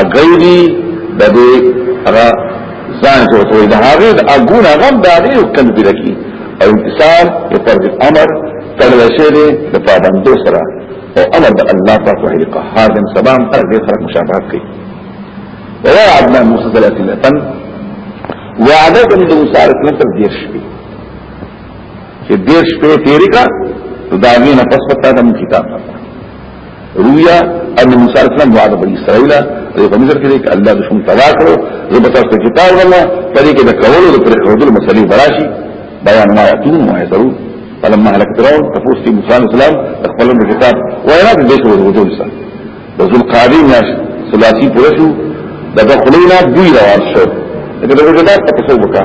اګوی د دې هغه ځان چې وتوي د هغه د اګون هغه د هغه یو کم دی لکی او انتصار یې پر امر تړل شوی دی د پابندو سره او امر د الله پاک وحی القهار د سبام پر دې خلق مشابهت کوي ووعدنا موسى ثلاثين لفن وعدد من موسى عليه السلام دیر شپی چې دیر شپې تیرې کا نو دا غي نه پس پتا د کتاب نه رویا ان موسی علیہ السلام وعده بنی اسرائیل او په مصر کې کې الله دشمن تبا کړو زبتا ست کتاب ولا پرې کې د کولو د پر حدود مسلې براشي بیان ما یتون ما یترو فلما هلك فرعون تفوس في موسی علیہ السلام خپل د کتاب وینا د دې څه وجود سره د ذل قادین یا ثلاثی پرشو د دخلینا دوی روان شو دغه دغه دا تاسو وکړه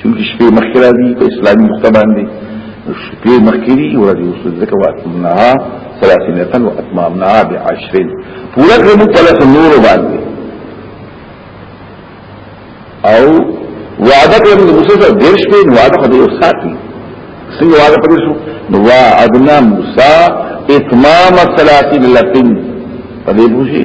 چونکه شپې مخکې راځي په اسلامي نقطه باندې شپې مخکې دي ورځې اوس ځکه واتمنها ثلاثينه واتمامنها بعشر پورا کړو په لس نور باندې او وعده کوم د موسی سره ډېر شپې وعده خو دې ساتي څنګه وعده پدې شو نو وعدنا موسی اتمام ثلاثين لتين پدې بوشي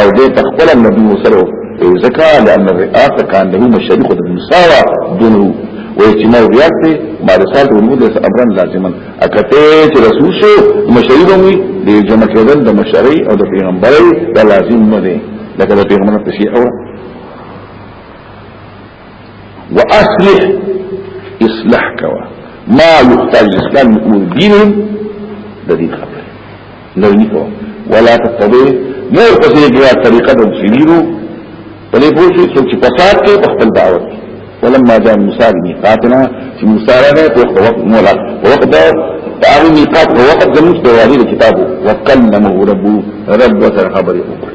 او دې تخپل النبي وسره ځکه لأن الرئاسة كان له مشاريخ المساوى دونه واجتماع رياض ته مارسات ونود اس امرا لازما اکته چې رسول شو مشری وي د جمع کېدل د مشری او د پیغمبري د لازم نه دي لکه د پیغمبر تشریع اوره واصلح اصلاح کوا ما يحتاج الاسلام من امور دينهم د دین خبره نرمی کوا ولا تتبع نور پسې بیا طریقه د مسلمانو په دې پوه شو چې فساد کې په خپل دعوت ولما جاء موسى لميقاتنا چې موسی راغی په وخت مولا په وخت دا تعالی میقات په وخت زموږ د وادي کتابو وکلمه ربو رب وتر خبره وکړه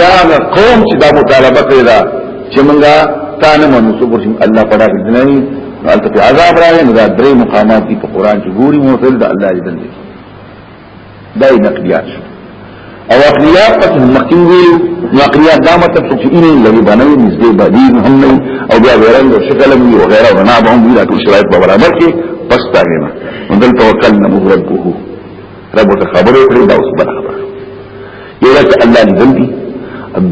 یا نه قوم چې دا مطالبه کوي دا چې مونږه تا نه منو څو ورشم الله پډا کې نه حالت په عذاب راغی نو دا درې مقامات دي په قران کې ګوري مو تل د الله دې بندي دا یې نقلیات شو او عقلیات پس مخکین ویلو نو عقلیات دا مطلب چې ان لوي بنوي نږدې بدیل هم نه او بیا غیرن او شکل هم او غیره بنا به هم ویلا ټول شرایط برابر کې پس تاګه نه دلته وکلنه ربه رب ته خبرې کړې دا اوس بل خبره یو چې الله لیدل دي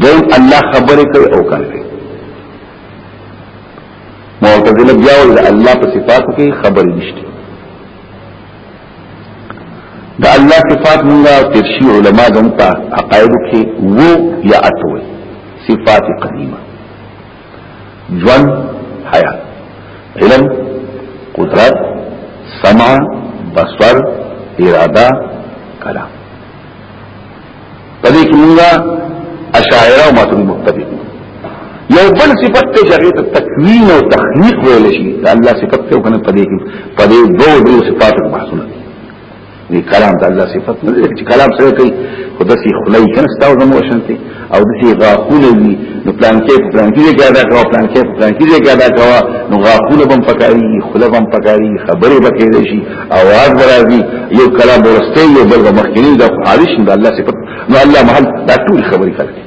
دوی الله خبرې کوي او کار کوي معتزله بیا ول الله په صفاتو کې خبرې نشته دا الله صفات موږ ترشی علما دمتا عقائد کې وو یا اتوي صفات قدیمه جوان حیا علم قدرت سمع بصر اراده کلام پدې کې موږ اشاعره او ماتری متفق یو بل صفت ته شغی ته تکوین او تخلیق ویل شي الله صفت ته کنه پدې کې پدې دوه دوه صفات بحثونه دی کلام د الله صفت نه دی چې کلام سره کوي خدای سي خلای کنه ستاسو زمو شانتي او د سي غاخونه وي نو پلان کې پلان کې کې ادا کاوه پلان کې پلان کې کې ادا کاوه نو غاخونه بم پکاري خله بم پکاري خبره بکې دي شي اواز راځي یو کلام ورسته یو بل مخکنی د خارج د الله صفت نو الله محل دا ټول خبرې کوي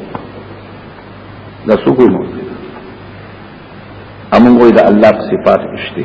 دا څوک نو امون وې د الله صفات شته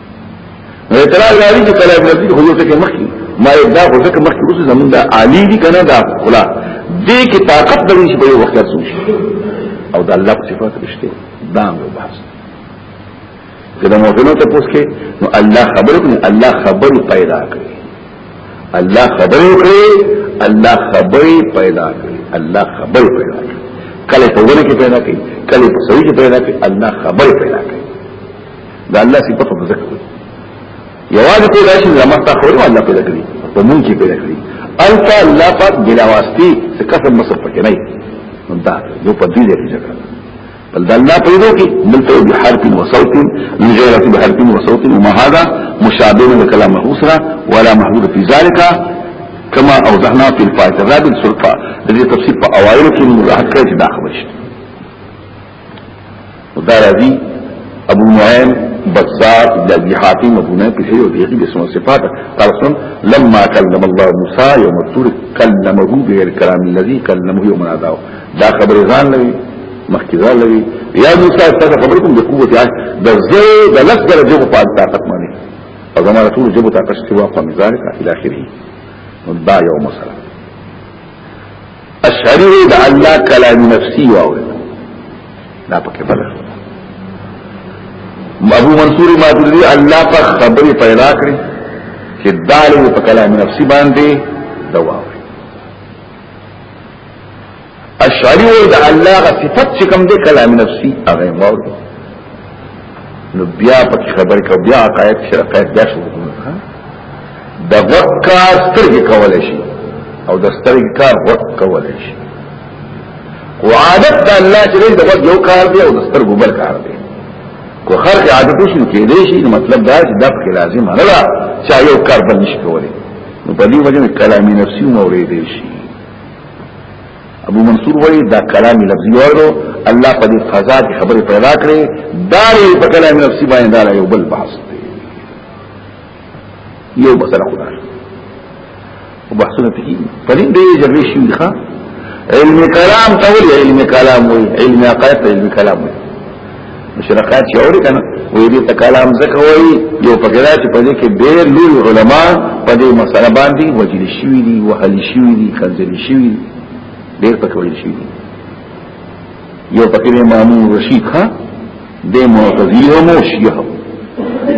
اعتراض راځي چې کله ابن دې خو یو ټکی مخکي ما دا خو ځکه مخکي اوس زمونږ د عالی دي کنه دا خلا دې کې طاقت لري چې په یو وخت ترسو شي او دا الله په صفات رښتې دا مو بحث کله مو ته نو ته پوس کې نو الله خبر کړي الله خبر پیدا کړي الله خبر کړي الله خبر پیدا کړي الله خبر پیدا کړي کله په ورکه پیدا کړي کله په سوي پیدا کړي الله خبر پیدا کړي دا الله صفات په ذکر یوازې په داسې لمر تا خو الله پیدا کړی په مونږ کې پیدا کړی الکا الله پاک بلا واسطه څه قسم مصر پکې نه نو دا یو په دې دې جګړه بل دا الله پیدا کی ملته به حرف و صوت نجرت به حرف و صوت وما هذا مشابه لكلام الاسره ولا محدود في ذلك كما اوضحنا في الفاتحه بالسلطه دې تفسیر په اوایل کې ملاحظه کړئ دا خبره دا راځي ابو نعیم بزار د ابي حاتم ابو نعیم په شی او دغه د اسمو صفات قال سن لما كلم الله موسى يوم الطور كلمه بغير كلام الذي كلمه يوم ناداه دا خبر ځان لوي مخکزان لوي یا موسی تاسو خبرکم د قوت عاج د زو د لس درجه په طاقت باندې او زموږ ټول جبو طاقت شته واقع مزارک الى اخره دا یو مسله اشعری د الله کلام نفسي واو دا پکې بل ابو منصور ماتوریدی الله په خبرې پیدا کړی چې دال په کلام نفسي باندې دوا اشعری د الله غ صفت چې کوم د کلام نفسي هغه واو نو بیا پکې خبر کو بیا عقاید شرقایت بیا شروع کوم د وکا سترګې کول شي او د سترګې کار وک کول شي او عادت د الله چې د وک یو کار دی او د سترګو بل کار دی کو خر کې عادت شي کې دی شي مطلب دا چې د پکې لازم نه لا چا یو کار بل نشي کولای نو په دې وجه کلامي نفسي مورې دی شي ابو منصور وایي دا کلام لفظي ورو الله په دې فضا کې خبرې پیدا کړې دا یې په کلام لفظي باندې دا یو بل بحث دی یو بسره خدای او بحثونه پکې په دې دې جګړې شي ښا علم کلام ته وایي علم کلام وایي علم عقائد علم کلام وایي مشرقات چې اوري کنه وې دې ته کلام زکه وایي یو پکې راځي په دې کې ډېر لوی علما په دې مسله باندې وجل شوی دي وهل شوی دي خنځل شوی ډېر پکې ویل شوی دي یو پکې امام رشید ها د معتزلی او موشیه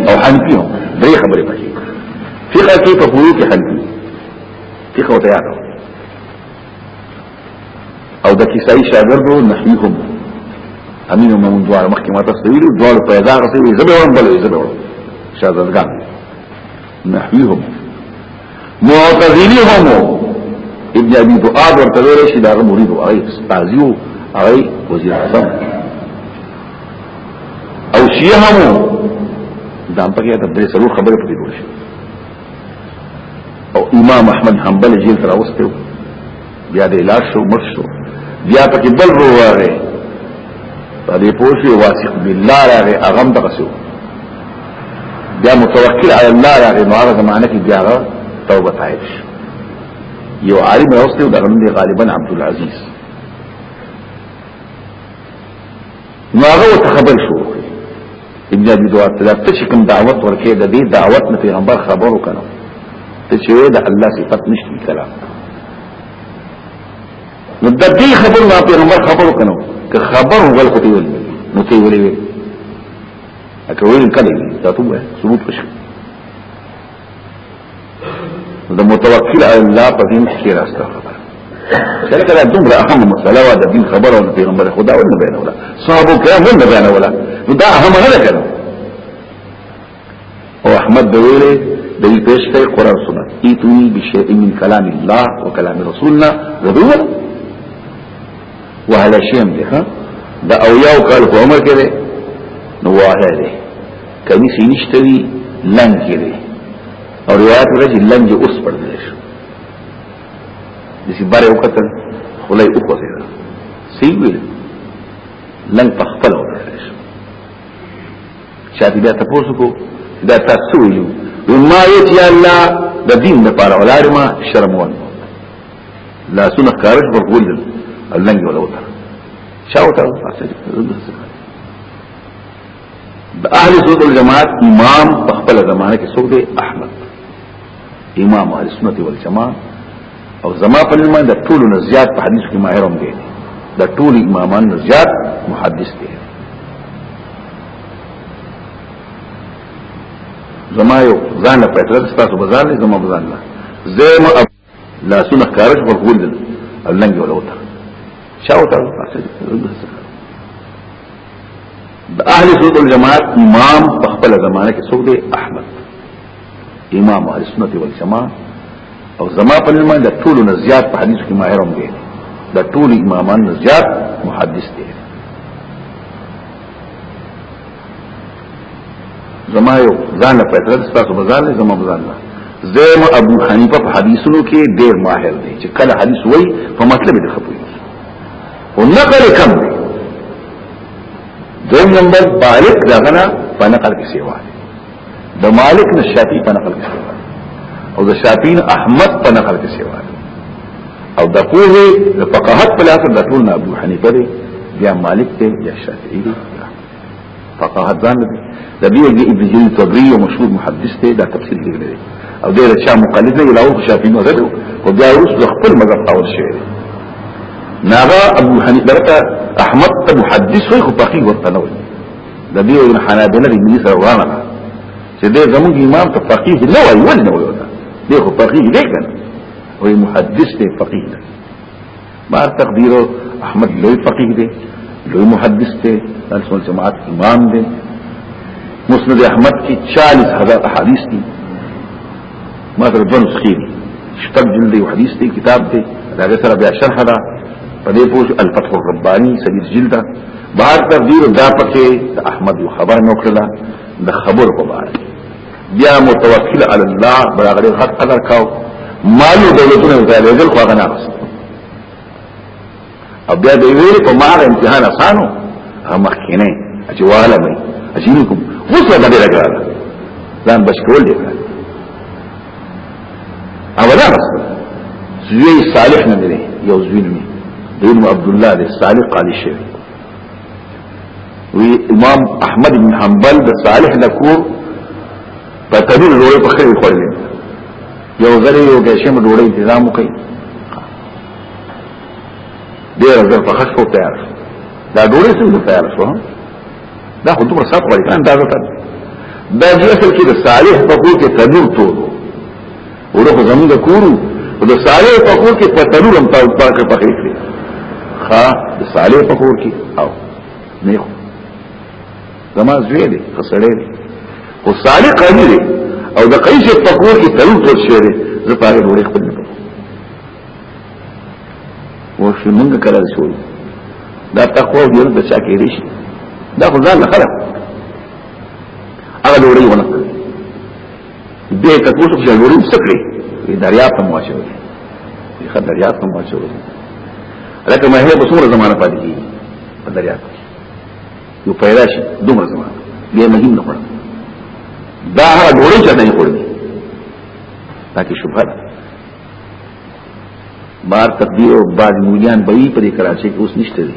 او حنفی هم درې خبرې پکې فقہ کې په پوری کې حنفی فقہ وته یاد او د کیسای شاګرد او نحوی هم امین او مون دوار مخکې ما تاسو ویلو دوار په ادار سره وی زبر ورم بل زبر ورم شاګردګان نحوی هم معتزلی هم ابن ابي دؤاد ورته ویل شي دا مرید او هغه استازیو هغه وزیر اعظم او شیعه هم دا په کې ته د څلور خبرې پکې جوړ شي او امام احمد حنبل جیل تر اوسته بیا د علاج شو مر شو بیا پکې بل ورواره په دې پوښي واثق بالله راغه اغم دغه شو بیا متوکل علی الله راغه نو هغه زمانه کې بیا توبه تایب شو یو عالم اوسته دغه غالبا عبد العزيز نو هغه ته خبر شو ابن ابي دوات ته ته چې کوم دعوت ورکې د دې دعوت نه پیغمبر خبرو کړو ته چې د الله صفات نشتی کلام نو د دې خبر نه پیغمبر خبرو کړو که خبر وګل خو دی ول نو ته ویلې اکه ویل کله دا ته ثبوت وشو د متوکل علی الله په دین کې راځه کله کله دومره اهم مسله وا د دین خبره او پیغمبر خدا ونه بیانولا صحابه کرام ونه بیانولا نو دا اهم نه کړو او احمد دویله د دې پیش کوي قران سنت ایتونی بشیء من کلام الله وکلام رسولنا ضرور وهلا شیم ده دا او یو کال په عمر کې نو واه ده کمی سی نشته وی لنګ کړي او روایت ورته لنګ اوس پر دې شو دسی بره وکتل خلای او کوته دا سی ویل لنګ په خپل ورته شو شاته بیا تاسو کو دا تاسو یو ما یت یا الله د دین لپاره ولار ما شرم وان لا سن خارج ورغول لنګ ولا وته شاوته د اهل سنت والجماعت امام په خپل زمانه کې څوک دی احمد امام اهل سنت والجماعت او زما په لمه د ټول نه زیات په حدیث کې ماهر هم دی د ټول امامان نه زیات محدث دی زما یو ځان په تر ستاسو بازار نه زما بازار نه زه لا سنه کارج په ګول دي لنګ ولا وتا چا وتا د اهل سنت والجماعت امام په خپل زمانه کې څوک دی احمد امام اهل سنت والجماعت او زما په نوم د ټولو نه زیات په حدیث کې ماهرم دی د ټولو امامان نه زیات محدث دی زما یو ځان له پیتره تاسو بازار له زما بازار نه زیم ابو حنیفه په حدیثونو کې ډیر ماهر دی چې کله حدیث وای په مطلب دې خپوي او نقل کم دی دوم نمبر بالک دغنا په نقل کې سیوا دی د مالک نه شافعي په نقل کې سیوا او د شافعي احمد په نقل کې سیوا دی او د پوهه د فقاهت په لاس د ټول نه ابو حنیفه دی یا مالک دی یا شافعي دی فقاهت ځان دی د بیا د ابن جرير طبري او مشهور محدث ته دا تفسیر لیکلی دی او دا چا مقلد نه لاو شافعي نه غلو او بیا اوس د خپل مذهب تاول شي ناغا ابو حنیفه درته احمد ته محدث وي خو فقيه ورته نه وي د بیا ابن حنابلة د ملي سره ورانه چې دا زموږ امام ته فقيه نه وي ولې نه وي دا خو فقيه دی کنه وي محدث دی فقيه دی ما تقدیر احمد لوی فقيه دی لوی محدث دی رسول جماعت امام دی مسند احمد کی 40 هزار احادیث دی ما تر دون سخی دی شتب جلدی و حدیث دی کتاب دی داگه سر بیا شرح دا پدې پوش الفتح الربانی سبیر جلد بار تقدیر دا پکې احمد یو خبر نو کړل د خبر په اړه بیا متوکل علی الله برابر حق قدر کاو مالو دولتونه زالېګل خو غنا غس او بیا دی ویل په مار امتحان اسانو هم خینه چې والا مې اجینکم وسه به راګره ځان بشکول دی او دا غس زوی صالح نه دی یو زوی نه دی عبد الله دی صالح قال شي وی امام احمد بن حنبل د صالح لکور په تدیر ډوړې په خیر خوړلې یو ځل یو ګشم ډوړې انتظام وکړي ډیر زر په خښو تیار دا ډوړې څنګه تیار شو دا خو دومره صاحب غړي کان دا ځکه دا چې اصل کې د صالح په کوټه تنور ټول ورخ زمون د کورو د صالح په کور کې پتلو هم تاو پاکه پخې کړې ها د صالح په کور کې او نه خو زما زوی دی خسړې دی خو صالح قلی دی او د قیس په کور کې تلو تر شوی دی زه پاره ډوړې خپل نه و شو موږ کړه شو دا تقوا او جرأت بچا کې لري دا خو ځان خلک هغه ډوړې ونه دې ته کوڅه چې لوري سکړي دریا ته مواچو دي ښه دریا ته مواچو دي لکه ما هي په څومره زمانہ پاتې دي په دریا کې یو پیدا شي دومره زمانہ به مهم نه پړم دا هغه ډوړې چې نه خوري تاکي شوبه بار تقدیر او بعد مولیان به یې پر کراچي کې اوس نشته دي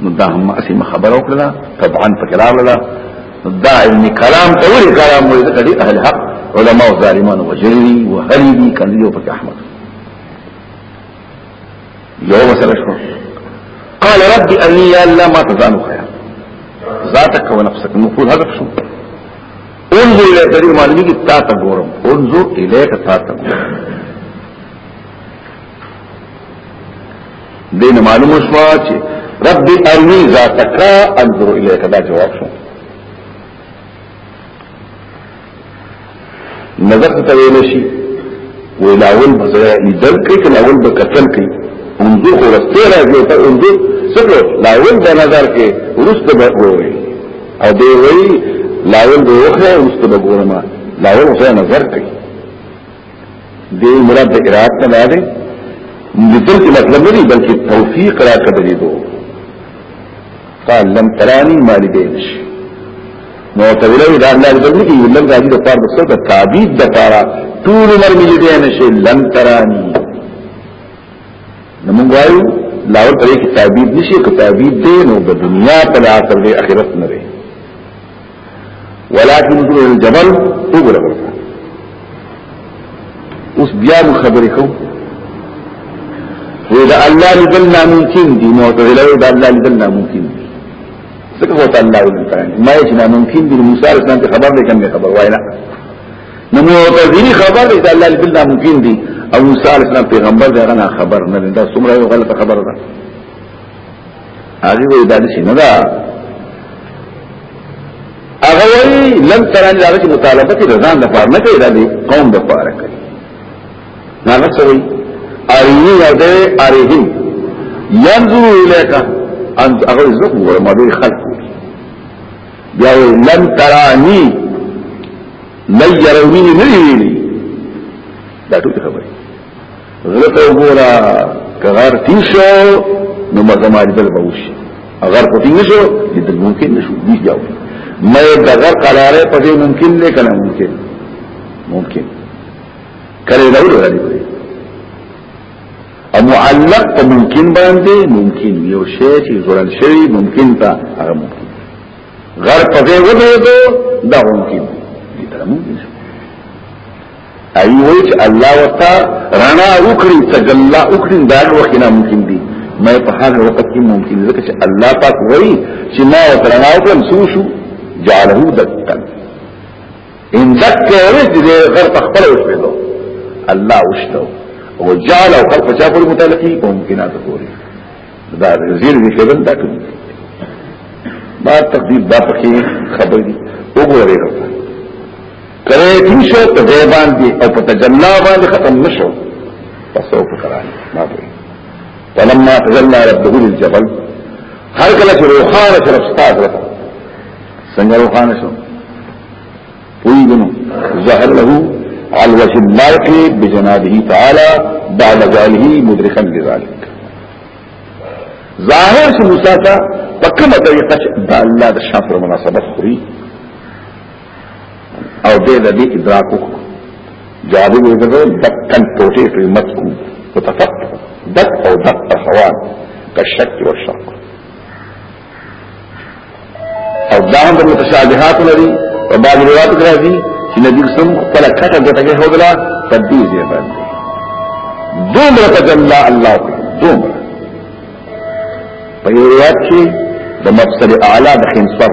نو دا هم اسی خبر او کړل طبعا په کلام لا دا علم کلام ته وی کلام وی ذکر دی اهل حق علماء ظالمان وجری وهلی دی کندی او پک احمد یو مسله شو قال ربي اني يا الله ما تزال خير ذاتك ونفسك نقول هذا شو انظر الى تدريب معلومي کی تا تا گورم انظر اليك تا تا گورم دین معلوم شوا چې رب ارنی ذاتک انظر الیک دا جواب شو نظر ته ویل شي ولاول بزای لیدل کوي کله اول به قتل کوي انظر خو رسته راځي ته انظر څه لاول به نظر کوي ورسته به وایي او دی وایي لاول به وخه ورسته به ګورم لاول خو نظر کوي دې مراد د قرات نه دی نزل کې مطلب نه دی بلکې توفیق را کړی دو قال لم ترانی ما لدینش نو ته ویلو دا الله دې نه کیږي لم راځي د پاره د څه د تعبید د پاره ټول عمر مې لدینش لم ترانی نو موږ وایو لاو ترې کې تعبید نشي که تعبید دې نو د دنیا په لحاظ سره د آخرت نه ولكن كل الجبل وګوره ورته اوس بیا مو خبرې کوو وی دا الله لدل ناممکن دی معتدله وی دا الله لدل ناممکن دی څنګه وته الله وی تعالی ما یې ناممکن دی موسی علیہ السلام ته خبر دی کوم خبر وای نه نو معتدلی خبر دی دا الله لدل ناممکن دی او موسی علیہ السلام پیغمبر دی هغه خبر نه دا څومره یو غلطه خبره ده هغه وی دا نشي نه دا هغه وی لم تران دا چې مطالبه کې رضان د پاره نه کوي دا دی قوم د پاره کوي نه نه سوي ارینی او ده ارینی ينظر الیک ان هغه زکه ور ما به خلق بیا لم ترانی لن يروني نه ویلي دا ټول خبره غره ته وګوره کغار تیر شو نو مزما لیدل به وشي اگر په تیر شو لیدل ممکن نشو دی یو مې دغه قرارې په دې ممکن نه کنه ممکن ممکن کله دا وړه دی او معلق په ممکن باندې ممکن یو شی چې زړل شي ممکن تا هغه ممکن غر په دې ودو دا ممکن دی دا ممکن شو ای وای چې الله وتا رڼا وکړي تجلا وکړي دا وخت نه ممکن دي ما په هغه وخت کې ممکن ځکه چې الله پاک وایي چې ما رڼا وکړم سو شو جعله دکا ان دکا ورځ دې غر تخپل وشبدو الله وشتو او جعل او خلق چا پر متعلقي په ممکنات پورې دا زیر دې کېدل دا کوم ما تقدیر دا پکې خبرې وګورئ کله دې شو په ځای باندې او په تجلا باندې ختم نشو پس او په قران ما به ولما تجلا ربه للجبل هر کله چې روخان سره استاد وته څنګه روخان شو ویګنو ظهر له على وجه الملك بجنابه تعالى بعد ذلك مدركا لذلك ظاهر سے موسی کا پکمه طریقه چې د الله د شان پر مناسبت خوري او دې د دې ادراک وکړو جواب یې دغه دکن ټوټه ټوټه مذکور متفقه دک او دک اخوان کشک او شک او دا هم متشابهات لري په بعض روایت کې راځي چې نبی سم خپل کټه ګټه کې هوګلا په دې ځای باندې دومره تجلا الله دومره په روایت کې د مفسر اعلی د خنصر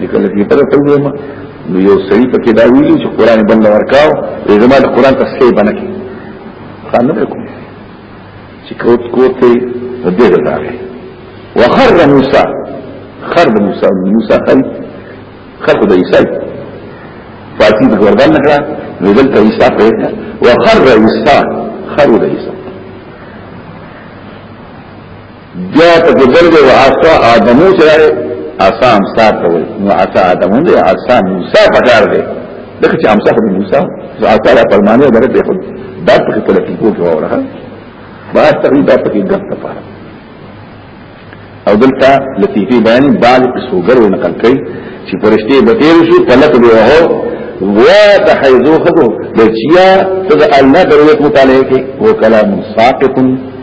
لیکل کې پته څنګه ما نو یو صحیح په کې دا ویلي چې قران بند ورکاو دې زما د قران تصحیح باندې کې خان نه کوم چې کوت کوته دې راغی وخر موسی خر د موسی موسی خر خر د عیسی فاتی د ګردان نه کړه نو دلته عیسی په وخر عیسی خر د عیسی بیا په کې بل دی واسا ادمو چې راي اسا امسا ته وي نو اسا ادمو دی اسا موسی پکار دی دغه چې امسا خو موسی زه اسا لا پرمانه درته خو دا په کې په لکه کوو کې وره با تقریبا په کې ګټ پاره او دلته لطیفه بیان بعض سوګر و نقل کړي چې فرشتي به تیر شو پلک به وه وا تحیزو خدو بچیا ته الله دروت مطالعه کې و کلام ساقط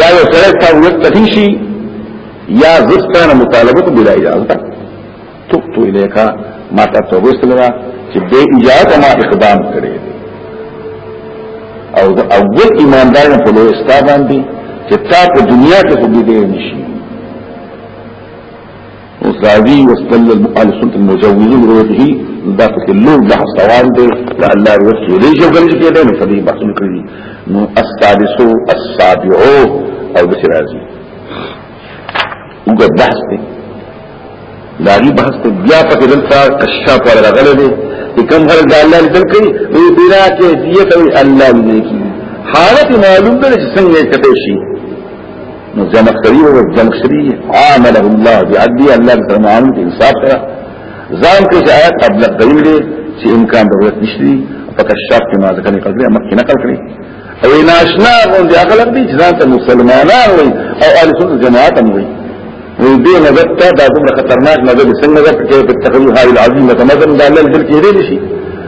یا یو سره تا ورت تفیشی یا زستانه مطالبه کو بلا اجازه تو تو الیکا ما تا تو وسلرا چې به اجازه ما اقدام کړي او د اول ایماندار په لوی استا باندې چې تا په دنیا کې خو دې نشي وصحابي واستدل المقال السنة المجوز برؤيته دا پکې لور بحث روان دی دا الله رسول الله یې جوړل کې دی نو کدي بحث کړی نو السادس السابع او د راځي وګد بحث دی دا ری بحث ته بیا پکې دلته کشا پر راغله دی چې کوم غره د الله لیدل کوي نو بلا کې دیته الله لیدل کوي حالت معلوم ده چې څنګه کته شي نو جنخری او جنخری عامله الله بعدی الله تعالی معامل انصاف کرا ځان کې آیات قبل قیل دي چې امکان ضرورت نشتی فقط شرط ما ذکر نقل کړی مکه نقل کړی او ناشنا غون دي اغلب دي چې ځان ته مسلمانان وي او اهل سنت جماعت هم وي نو دې نظر ته دا دومره خطرناک نظر څنګه ده چې په تخویل هاي العظیم ته مزه ده الله دې کې دې شي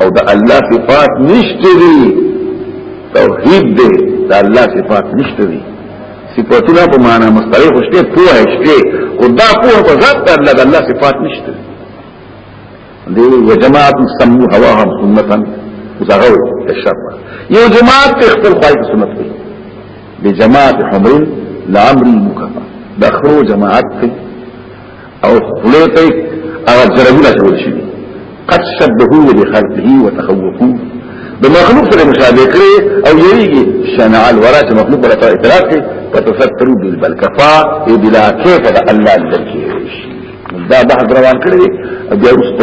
او د الله صفات نشته دي توحید دې د الله صفات نشته دي صفاتونه په معنا مستری خوشته پوهه شته او دا پوهه په ذات د الله د الله صفات نشته دي یو جماعت سمو هواهم سنتا زغو الشرع یو جماعت په خپل خای سنت وي بجماعت حمل لامر مکفر دخرو جماعت ته او خلې ته هغه ضربونه جوړ شي قد شبهوه بخلقه وتخوفوه د مخلوق سره مشابه کړي او یریږي شنع الورا چې مخلوق پر اعتراض کوي فتسترو بالکفا ای بلا کیف د الله لکه دا بحث روان کړی او بیا وروسته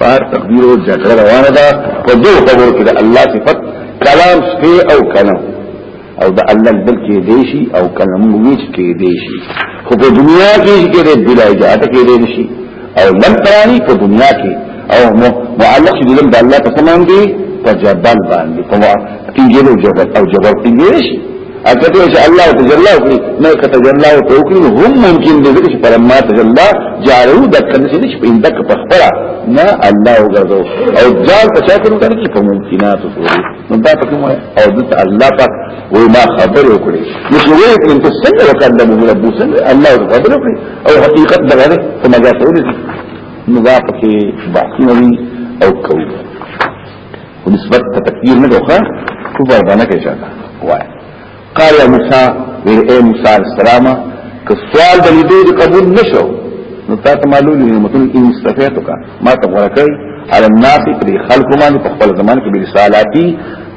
پار تقدیر او جګړه روانه ده په دوه خبرو کې د الله صفت کلام شته او کلام او د الله بل کې دی شي او کلام ویچ کې دی شي خو په دنیا کې کې د بلا اجازه کې دی شي او لم ترانی په دنیا کې او معلق شي د الله په سمان کې په جبل باندې په کې جبل او جبل کې اکه ته چې الله تجلا وکړي نه کته جلا او توکړي هم ممکن دي چې پر ما تجلا جارو د کنه چې په اندک په خپل نه الله وګرځو او ځان په شکل باندې کې په ممکنات وګوري نو دا ته کومه او د الله پاک و ما خبر وکړي نو چې وایي ان ته څنګه وکړم موږ رب څنګه الله خبر وکړي او حقیقت دغه ده څنګه ټول نو دا پکې باقی نه او کوي ونسبت تكبير نه دوخه کفر باندې کې چاته وای قال يا موسى ويل اي موسى السلام كسوال د لیدو د قبول نشو نو تا ته معلوم نه متن ان استفیت کا ما ته ورکړ على الناس پر خلق باندې په خپل زمان کې برسالاتي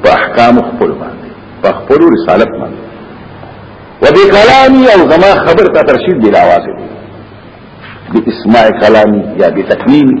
په احکام خپل باندې په خپل رسالت باندې وبكلامي او زما خبر ته ترشید دی لاوازه باسماع کلامي یا بتکمیمي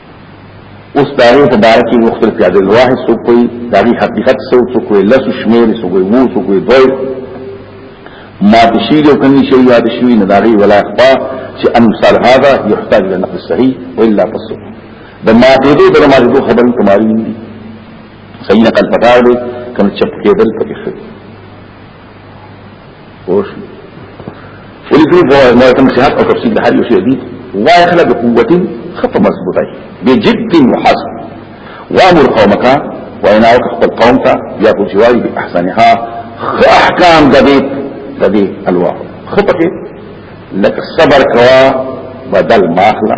اوس دا یو مبارک یو مختلف یاد الواحد سو کوئی دا غي حقیقت سو سو کوئی لس شمیر سو کوئی وو سو کوئی دوی ما تشی جو کنی شی یاد شوی نه دا غي ولا اخفا چې ان مثال هذا يحتاج الى نقل صحیح والا فصل د ما دې دې د ما دې خبر تماری دي صحیح نقل پکار دي کوم چپ کېدل پکې اوس ولې دې په ما ته نصيحت او تفصيل د هر یو شي دي وای خلک د قوت خفه مضبوطه بجد وحسن وامر قومك وینا او خپل قوم ته یا کو جوای به احسنها خ احکام د دې د دې الوا خپکه لکه صبر کوا بدل ماخلا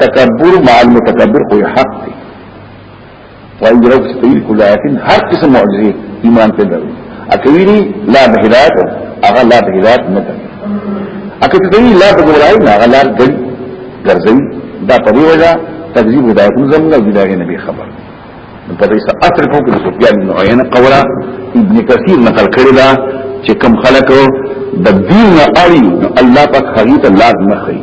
تکبر مع المتکبر خو حق دی وان یو سپیل کله لكن هر قسم معجزه ایمان ته درو اکویری لا بهدایت اغه لا بهدایت نه ده اکه ته لا بګورای نه اغه لا ګل ګرځي دا په دی وجه تکذیب هدایت زموږ د دغه نبی خبر په دې سره اثر کوم چې سفیان بن عینه قولا ابن کثیر نقل کړی دا چې کم خلکو د دین اړي الله پاک خریته لازم خري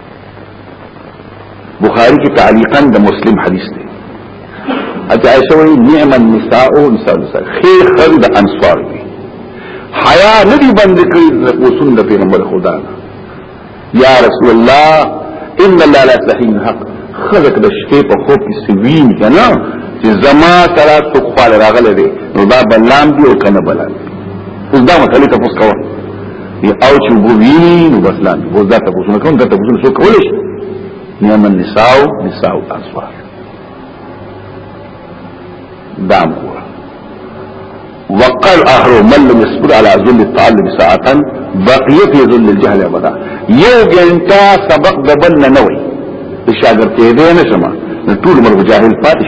بخاری کی تعلیقا د مسلم حدیث دی اته عائشہ وی نعم النساء نساء النساء خیر خیر د انصار دی حیا ندی بند کړی د رسول د پیغمبر خدا یا رسول الله ان الله لا تحی الحق خلق د شپې په خوب کې سوین کنه چې زما سره تخوال راغله دی نو دا بلام دی او کنه بلام اوس دا مسئله تاسو کوئ وی او چې وګویني نو بس لاندې وو دا تاسو نه کوم دا تاسو نه څوک کولای شي نعم النساء نساء الانصار دام هو وقال اخر من لم يصبر على ذل التعلم ساعه بقي في ذل الجهل ابدا یو ګنټه سبق دبل نه نوي شاګرد ته دې نه شمه ټول مر جاهل پاتې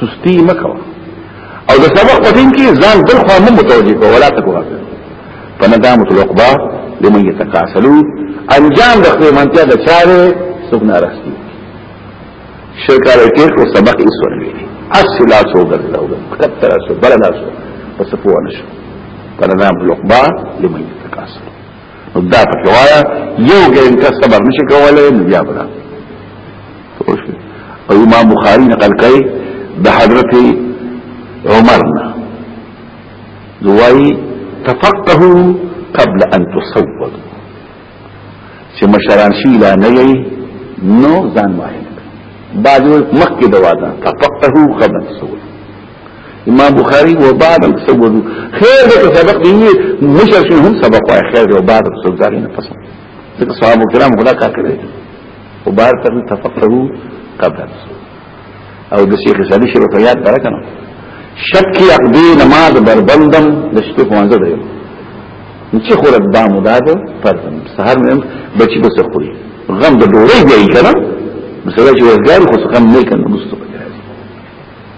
سستی مکو او د سبق په دین کې ځان بل خوا مو متوجه کو ولا تکو غافل فندامت العقبه لمن يتقاسلو انجام د خپل منطقه د چاره څوک نه راستي شرک علی تیر کو سبق ایس ورنی اصل لا سو ګرځاو کتر سو بل لا سو پس پوه نشو فندامت العقبه لمن يتقاسلو دا په کوایا یو ګین کا صبر نشي کولای نو بیا بنا او امام بخاری نقل کوي د حضرت عمر دوی تفقهوا قبل ان تصودوا چې مشران شي لا نه یي نو ځان وایي باجو مخکې دوا ده تفقهوا قبل ان تصودوا امام بخاری و بعد التصور خیر دې سبق دی مشر شنو هم سبق وای خیر دې و بعد التصور ځای نه پسند ځکه صحابه کرام خدا کار کړی او بار تر تفقهو قبل او د شیخ سړي شروع یاد درکنه شک کی عقدی نماز بربندم د شپې په منځ دی چې خور د مداد پردم سحر مې بچي بس خوري غم د ډوړې دی کنه مسله چې وزګار خو څه کم نه کنه مستو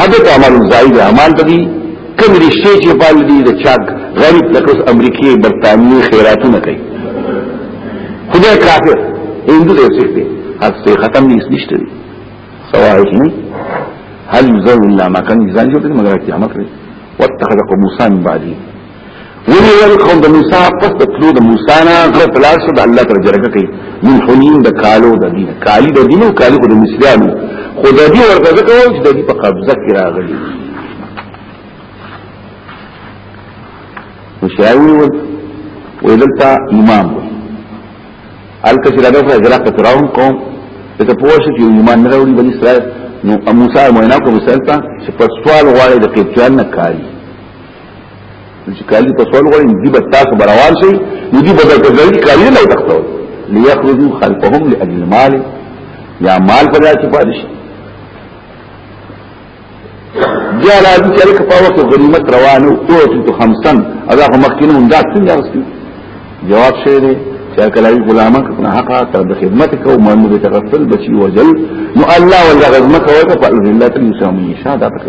حدث عمل زائد عمل دی کم رشته چې پال دي د چاک غریب لکوس امریکای برتانی خیراتونه کوي خدای کافر هندو دې څه دي حتی ختم دي نشته دي سواهش نه هل زو الا ما كان يزال جوړ مگر چې عمل کوي واتخذ قموسان بعدي ولی ولی قوم د موسی پس د تلو د موسی نه غره تلاش د الله تر جرګه کوي من حنین د کالو د دین کالی د دین او کالی د مسلمانو خدای دې ورته ځکه و چې د دې په قبضه کې راغلی مشاوی و ویلتا امام و الکه چې راغله هجرت ته راون قوم ته پوښ چې ایمان نه راوړي بني اسرائیل نو موسی مو نه کوم سره ته چې په سوال غواړي د قبطیان نه کاری چې کالی په سوال غواړي دي به تاسو بروان شي نو دي به درته ځي کالی نه تختو ليخرجوا خلفهم لاجل مال یا مال په ځای کې پاتې شي بیا راځي چې لکه په وخت غنیمت روانو او ته خمسن ادا هم مخکینه هم دا څنګه راستي جواب شوی دی چې کله یو غلامه کنه حق تر د خدمت کو مهمه به تغفل بچي وجل نو الله ولا غزمه کوي په ذلت الاسلامي شاده پکې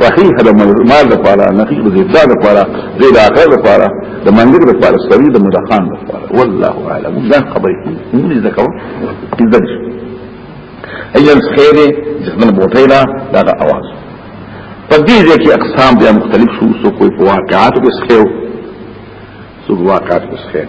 صحیح د مال لپاره نه د زیدار لپاره د اخر لپاره د منګر لپاره سری د مدخان لپاره والله اعلم دا خبرې موږ ذکر کړو ایجن خیر جسمن بوټی دا دا اواز په دې ځکه اقسام بیا مختلف شو سو کوئی په واقعاتو کې سخیو سو واقعاتو کې سخیو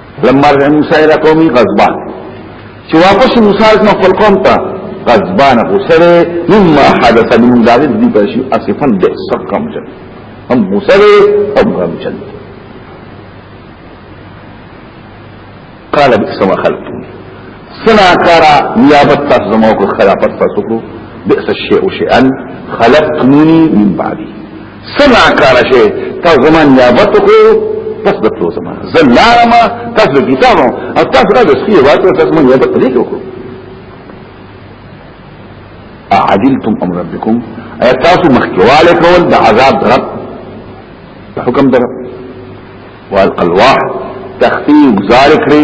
لما رجع موسى الى قومي غضبان چې واپس موسی اسلام خپل قوم ته غضبان غسره مما حدث من ذلك دي پښي اسفن د سقم جن هم موسی هم غم جن قال بئس ما خلقتم سنا کرا نیابت تاسو زموږ خلافت تاسو کو بئس الشيء شيئا خلقتموني من بعدي سنا کار شي تاسو زمان نیابت کو تاسو د تاسو زمان زلارما تاسو کتابو او تاسو د سخي واته تاسو من نیابت دې کو اعدلتم امر ربكم اي تاسو مخکواله کول د عذاب رب د حکم در والقلواح تخفي گزار کړی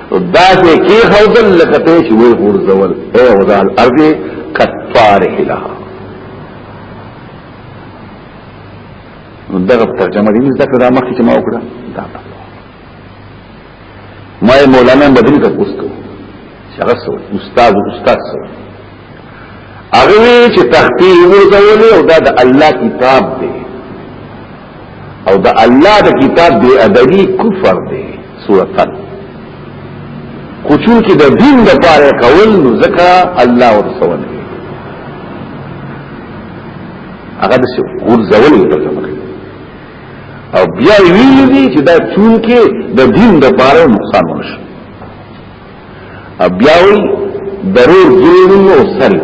دا چې کې خودل لکه ته چې وې غورځول اے وزال ارض کفار اله دغه ترجمه دې ذکر را مخکې چې ما وکړه دا ما مولانا بدل ته پوښتنه هغه سو استاد استاد سو هغه چې تختی ورته ولې او دا د الله کتاب دی او د الله د کتاب بی ادبی کفر دی سورتن خو چون کې د دین د پاره کول نو ځکه الله ورسول هغه د ورزول ترجمه کوي او بیا ویل دي چې دا چون کې د دین د پاره نقصان ونشي بیا وی ضرور ظلم او سلب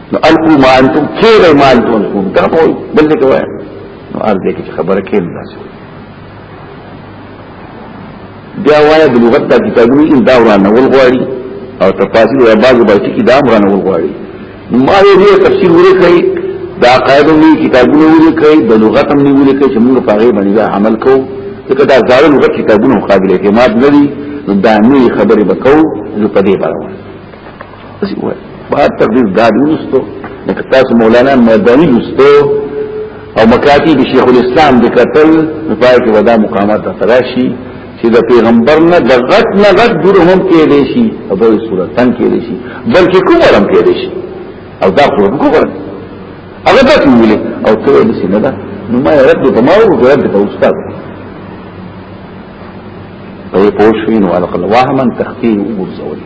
نو الکو ما انتم کېږئ ما انتم الکو دا په بل څه کوي نو ار دې کې خبره کېم داسې بیا وایي د لغت د کتابونو کې دا ورانه ولغواړي او تفاصیل یا بعض باندې کې دا ورانه ولغواړي ما یې دې تفسیر ورکړي دا قاعده مې کتابونه ولکړي د لغت هم نه ولکړي چې موږ په غیبه باندې عمل کوو ځکه دا ځاله لغت کتابونه قابل اعتماد نه دي دا نه خبرې وکاو نو په دې باندې اسی وای بهر تقدیر دادی ورستو لکه تاسو مولانا مدنی ورستو او مکاتی د شیخ الاسلام د قتل پای کې ودا مقامات د تلاشي چې د پیغمبر نه د غټ نه غټ دور هم کې دی شي او په صورت تن کې دی شي بلکې کوم هم کې دی شي او دا خو کوم ورم هغه ته ویلې او ته یې څه نه ده نو ما رد ته ما او رد ته استاد په پوښینو علاقه وهمن تختی او ګرځولې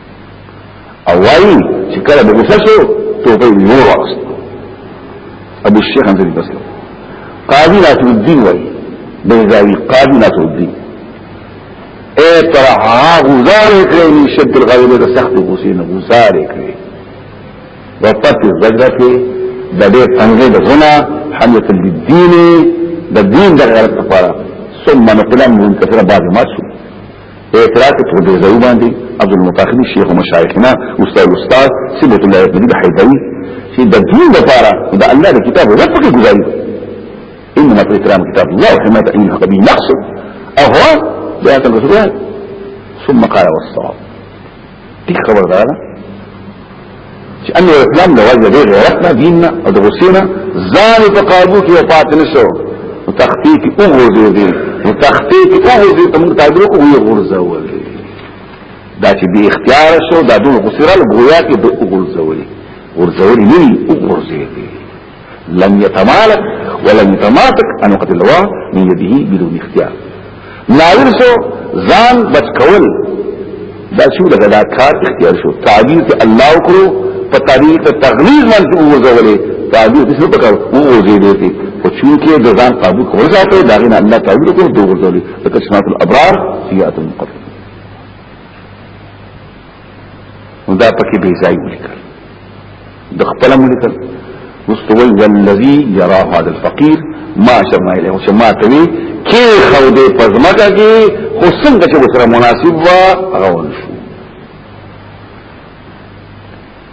او وایي چې کله به غوسه شو توبه یې نور واخست ابو الشیخ انځي بس قاضي ناصر الدين وایي بیزاوی قاضي ناصر الدين اے تر هغه زار کړی من شد الغضب د سخت غوسې نه گزار کړی وقت زګه کې د دې څنګه د غنا حمله الدين د دین د غیرت لپاره ثم نقلم من كثير بعد ما شو اعتراض په دې ځای باندې عبد المتاخر شیخ مشایخنا استاد استاد سیبت الله ابن حیدری چې د دین لپاره د الله د کتاب ورپکې گزاري انما اکرام کتاب الله وحمایت ان قبی نقص او هو ذات الرسول ثم قال والصواب دي خبر ده چې ان اسلام د وجه دی غیرتنا دیننا او د غسینا ځان په قابو کې او پات نشو تخطیت او غوزو دي تخطیت او غوزو ته موږ تعبیر کوو یو غوزو دي دا چې به اختیار شو دا دون غسرال غویا کې د غوزو دي غوزو دي او غوزو دي لن يتمالك ولن يتماسك ان قد الوا من يده بدون اختيار ناظر سو ځان بچ کول دا شو لګا دا کار اختیار شو تعبیر ته الله وکړو په تعبیر ته تغلیظ من ته وځولې تعبیر څه پکاو او وځې دې ته او چونکه د ځان قابو کول ځاته دا غنه الله تعبیر کو دوه وځولې لکه سمات الابرار سیئات المقرب نو دا پکې به ځای ولیکل د خپل ملکل مستوي والذي يرى هذا الفقير ما شرنا اليه او شما توي کې خو دې پزماګه کې خو څنګه چې سره مناسب وا غون شو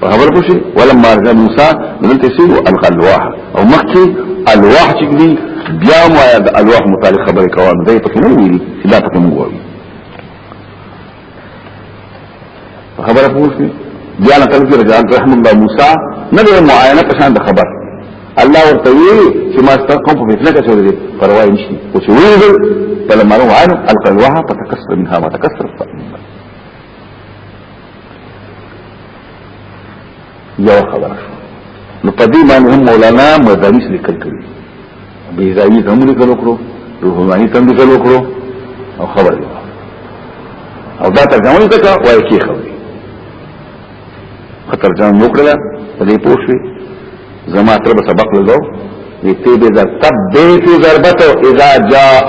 په خبر کو شي ولما رجع موسی دلته سي القى الواح او مخکي الواح چې دي بیا مو یا د الواح متعلق خبرې کوو نو دوی پکې نه ویلي چې دا پکې موږ وایو خبره پوښتنه بیا نه کله چې رجع رحم الله موسی نه د معاینه په شان د خبر الله ورته ویلي چې ما ستاسو کوم په فتنه کې شوې پروا نه شي او چې ویل فلما روعانه القى الواح فتكسر منها ما تكسر فأمنا یو خبره شو نو په دې باندې هم مولانا مدارس لیکل کړی بیزاوی هم لیکل وکړو روحاني تم لیکل وکړو او خبر دی او دا ترجمه یې کړه وای کی خبر ترجمه وکړه په دې پوښوي زما تر سبق لګو دې ته به ضرب تب دې ضربته اذا جاء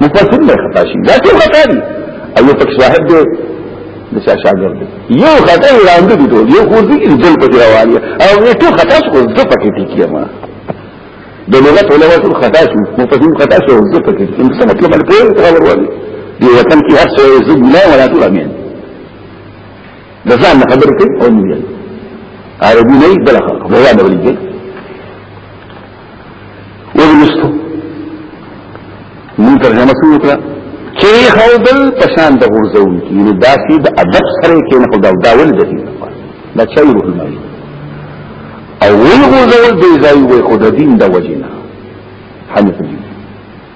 مفسر نه خطا شي دا ټول خطا دي او یو پک صاحب دی د شاه شاګرد دی یو خطا یې راندې دي ټول یو خور دي چې دل پکې راوالي او یو ټول خطا شو د پکې ټیکي ما د لغت علماء ټول خطا شو مفسر خطا شو د پکې ټیکي څه مطلب دی په خبر وایي دی وطن کې هر څه یې زګ نه ولا ټول امین د ځان خبر کوي او نه عربي نه بل خبره نه ولې ولستو مون ترجمه څنګه کړه چې خودل پشان د غرزون کی نو داسې د ادب سره کې نه خدا دا ول دي دا چای روح المانی او وی غرزول دی ځای وی خود دین د وجینا حنیف دین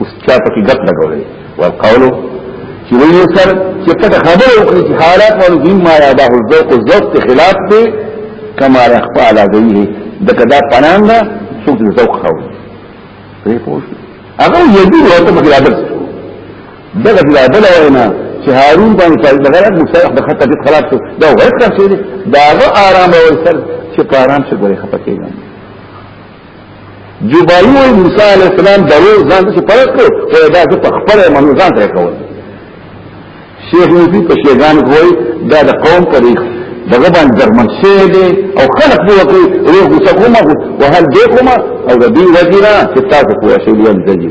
اوس چا پکې ګپ لګولې والقول چې ویل سر چې په خبره وکړي چې حالات او ذم ما یاده الذوق الذوق ته خلاف دی کما يخفى على ذيه د کدا پنان دا څوک ذوق خو دې پوښ هغه یدي ورته په خلاف دغه بلا بل وینا چې هارون باندې فائز غلط مصالح د خطه کې خلاف شو دا ورته شي دا آرام او سر چې پارام شي ګوري خپکه جبرائیل وی موسی علیہ السلام درو ځان ته پرد کړو او دا چې په خپل منو ځان ته کول شیخ نبی په شیغان کوی دا د قوم تاریخ دغه باندې درمن شي دي او خلق دی وکي روح سکوما او هل دیکوما او د دې وجینا چې تاسو کوی شي ولې ځجو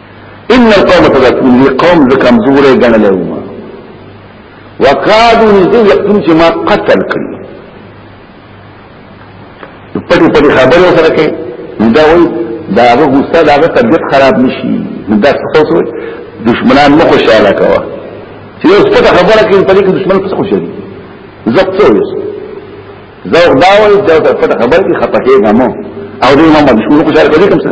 ان القوم تذكرون دي قوم د کمزورې غنلې وو وقالو دې یقین چې ما قتل کړی پټي پټي خبرې سره کې دا وایي دا هغه غوسه دا هغه طبيعت خراب نشي دا څه څه دشمنان مخ خوشاله کوا چې اوس پټه خبره کې په دې کې دشمن څه خوشاله زب څه وایي زه دا وایي دا پټه خبره کې خپه کېږم او دې ما دشمن خوشاله کوي کوم څه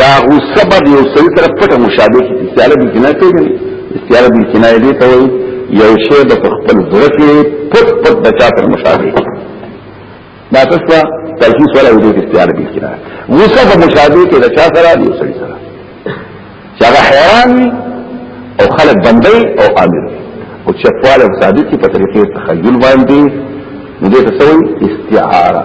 دا غصه به یو سړي سره پټه مشابه شي استعاره به کنایه کوي استعاره به کنایه دي ته وایي یو شی د خپل زړه کې پټ پټ د چا پر مشابه دا تاسو تلخیص ولا ویډیو کې استعاره به کنایه غصه به مشابه کې د چا سره دی سړي سره چې هغه حیران او خلک بندي او امر او چې خپل صادق په طریقې تخیل باندې دې ته سوي استعاره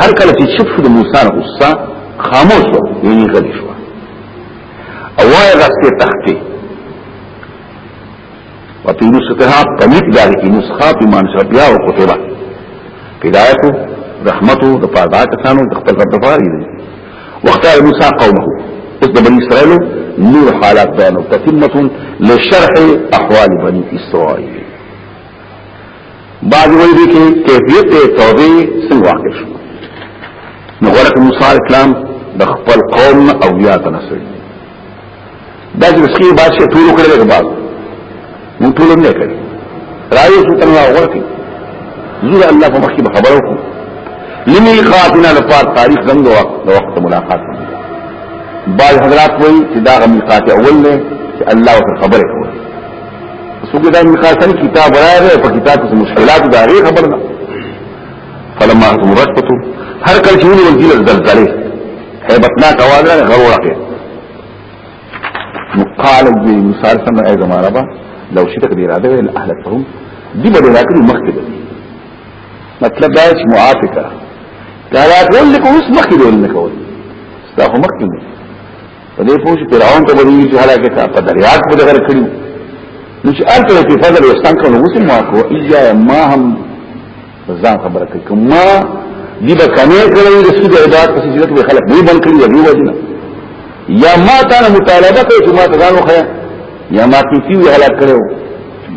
هر کله چې چپ شو د موسی نه غصه خاموش شو یعنی غلی شو او وای غسته تخته وفي نسختها قمت ذلك نسخه په معنی بیا او کتبه هدایت رحمت د پادا کسانو د خپل رب لپاره دی واختار موسی قومه اوس د بنی اسرائیل نور حالات بیان او تتمه لشرح احوال بنی اسرائیل بعض وی دی که کیفیت توبه سنگ واقع شو نغورک موسیٰ اسلام دخپل قوم اولیاء تنسوی دا چې مسکی بعد شي ټول کړل کې بعد مون ټول نه کړی راي سو تنوا ورکی زور الله په مخ کې خبرو کو لمی قاتنا لپاره تاریخ زموږ وخت د وخت ملاقات بعض حضرات وایي چې دا غمی قات اول نه چې الله وکړ خبره کوي څوګه دا مقاصد کتاب راغی په کتاب کې مشکلات دا غي خبر نه فلما هم رکبتو هر کله چې ونی وزیر زلزلې هیبتنا کواله غرو راکې مقال دې مثال څنګه ای زماره با لو شي تقدیر اده ول اهلتهم دې به راکړي مخکې مطلب دا چې معافقه دا راټول لیکو اوس مخکې ډول نه کول دا هم مخکې په دې پوښ فرعون ته ویل چې حالکه تا په دریا کې دغه کړی نو چې الته کې فضل وستان کړو وسم واکو ایا ما هم ځان خبره کوي کما دی به کنه کړی د سود عبادت په سجده کې خلک نه بن کړی دی وجنه یا ما تا نه مطالبه کوي چې ما ته ځان وخیا یا ما کیسی وی هلاک کړو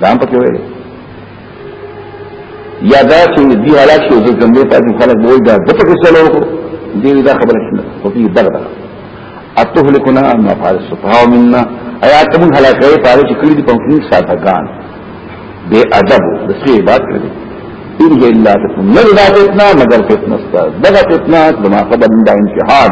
ځان پکې وایي یا دا چې دی حالات شو د جملې پاتې خلک وایي دا د پکې سره وکړو دی دا خبره شنه خو دې دغه اتهلكنا ما فعل السفهاء منا ایا تم هلاکه پاره چې کړی دي په کوم ساتهګان بے ادب د څه عبادت کړی ان هي الا تكون نذا فتنه مگر فتنه است دغه فتنه بما قبل دا امتحان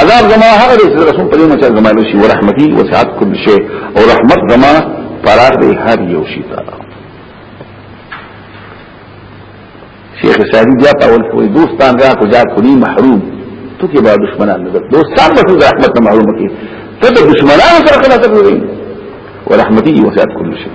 عذاب زما هغه دې چې رسول په دې نه چې زما له شي ورحمتي وسعت كل شيء او رحمت زما فراغ دې هر یو شي تا شیخ سعدی بیا په اول کې دوستان را کو جا کلی محروم تو کې به دشمنان نه دوستان به رحمت نه محروم کې ته دشمنان سره کله تکوي ورحمتي وسعت كل شيء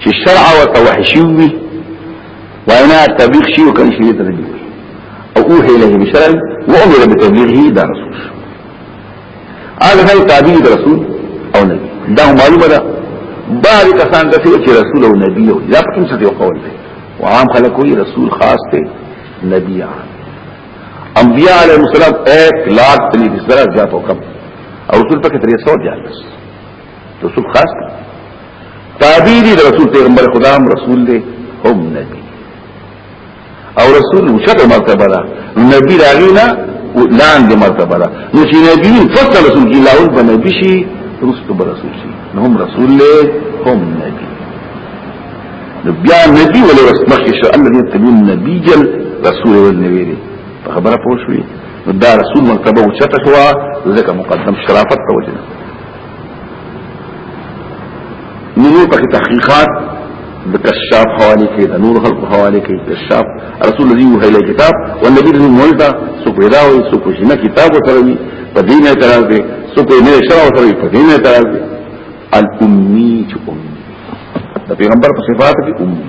چې شرع او توحشي وي وینا تبلیغ شي او کله شي ترجمه او اوه له بشرع او امر بتبلیغه دا رسول هغه هي تابع رسول او نبی دا معلومه ده بعض کسان د چې رسول او نبی او دا کوم څه دی قول دی او عام خلک وي رسول خاص دی نبی عام انبیاء علیہ السلام ایک لاکھ تلیس ذرا زیادہ کم اور رسول پکې 300 جالس رسول خاص دی تابع دي رسول پیغمبر خدا هم رسول دی هم نبی او رسول وشته مرتبه ده نبی راغینا لاندې مرتبه ده نو چې نبی فصل رسول کې لاول به نبی شي رسول به رسول شي نو هم رسول له هم نبی نو بیا نبی ولې رسمخ شي ان دې تبین نبی جل رسول ول نبی دی په خبره پوه شوې نو دا رسول مرتبه وشته شو ځکه مقدم شرافت توجه نور په تحقیقات د کشاف حواله کې د نور خلق حواله کې کشاف رسول الله یو هله کتاب والنبی د مولدا سو پیدا وي سو کو شنه کتاب وتروي په دې نه اعتراض دي سو کو نه شرع وتروي په دې نه اعتراض دي الامي چې امي د پیغمبر په صفات کې امي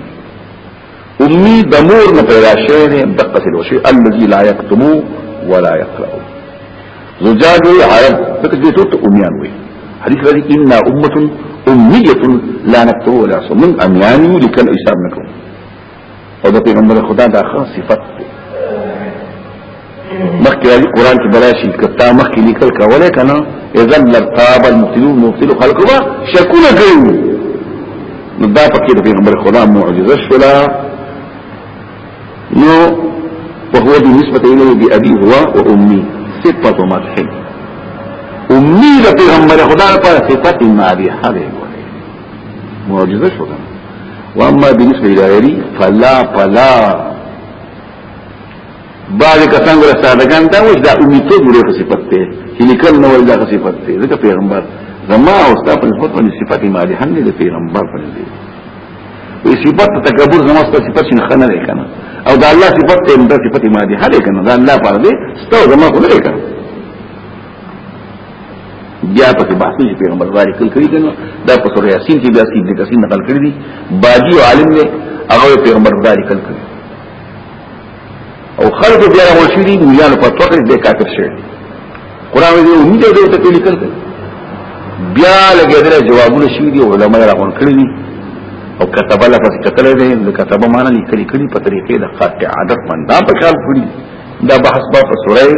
امي دمور نه پیدا شوی دی دقه څه وشي الذي لا يكتمو ولا يقرأ زجاج عرب فکر دې ته اميان وي حدیث راځي ان امه اميه لا نكتب ولا نقرأ من اميان لكن حساب نکوم او د پیغمبر خدا دا خاص صفت مخکې راځي قران کې براشي کتا مخکې لیکل کولای کنه اذا لرتاب المبتلون مبتلو خلقوا با شکونه کوي نو دا پکې د پیغمبر خدا معجزه شولا نو وهو بالنسبه اليه بابي هو وامي صفه مدح امي د پیغمبر خدا لپاره صفه مادي هغه معجزه شولا واما بالنسبه الى غيري فلا فلا بعض کسان ګره سادهګان دا وځ دا امیتو ګره صفت ته چې لیکل نو دا صفت ته ځکه پیغمبر زما او ستا په نسبت باندې صفات ماده هم د پیغمبر په نسبت وي صفات تکبر زما ستا صفات نه خنه نه کنه او دا الله صفات ته د صفات ماده هله کنه دا الله پر دې ستا زما خو نه کنه بیا په بحث کې پیغمبر واري کل کړی کنه دا په سورې یاسین کې بیا سید کسین نقل کړی دی باجی عالم نه هغه پیغمبر واري کل کړی او خلق بیا راول شي دي مليان په توګه دې کافر شي قران دې امید دې ته پیل کړ بیا لګیدل جوابونه شي دي علماء راغون کړی دي او كتب لك كتل دې د كتب معنا لیکلي کړي په طریقې د خاطئ عادت باندې دا په خیال کړی دا بحث په سورې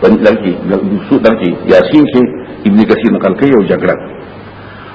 په لکه د سورې یاسین کې ابن کثیر نقل کوي او جګړه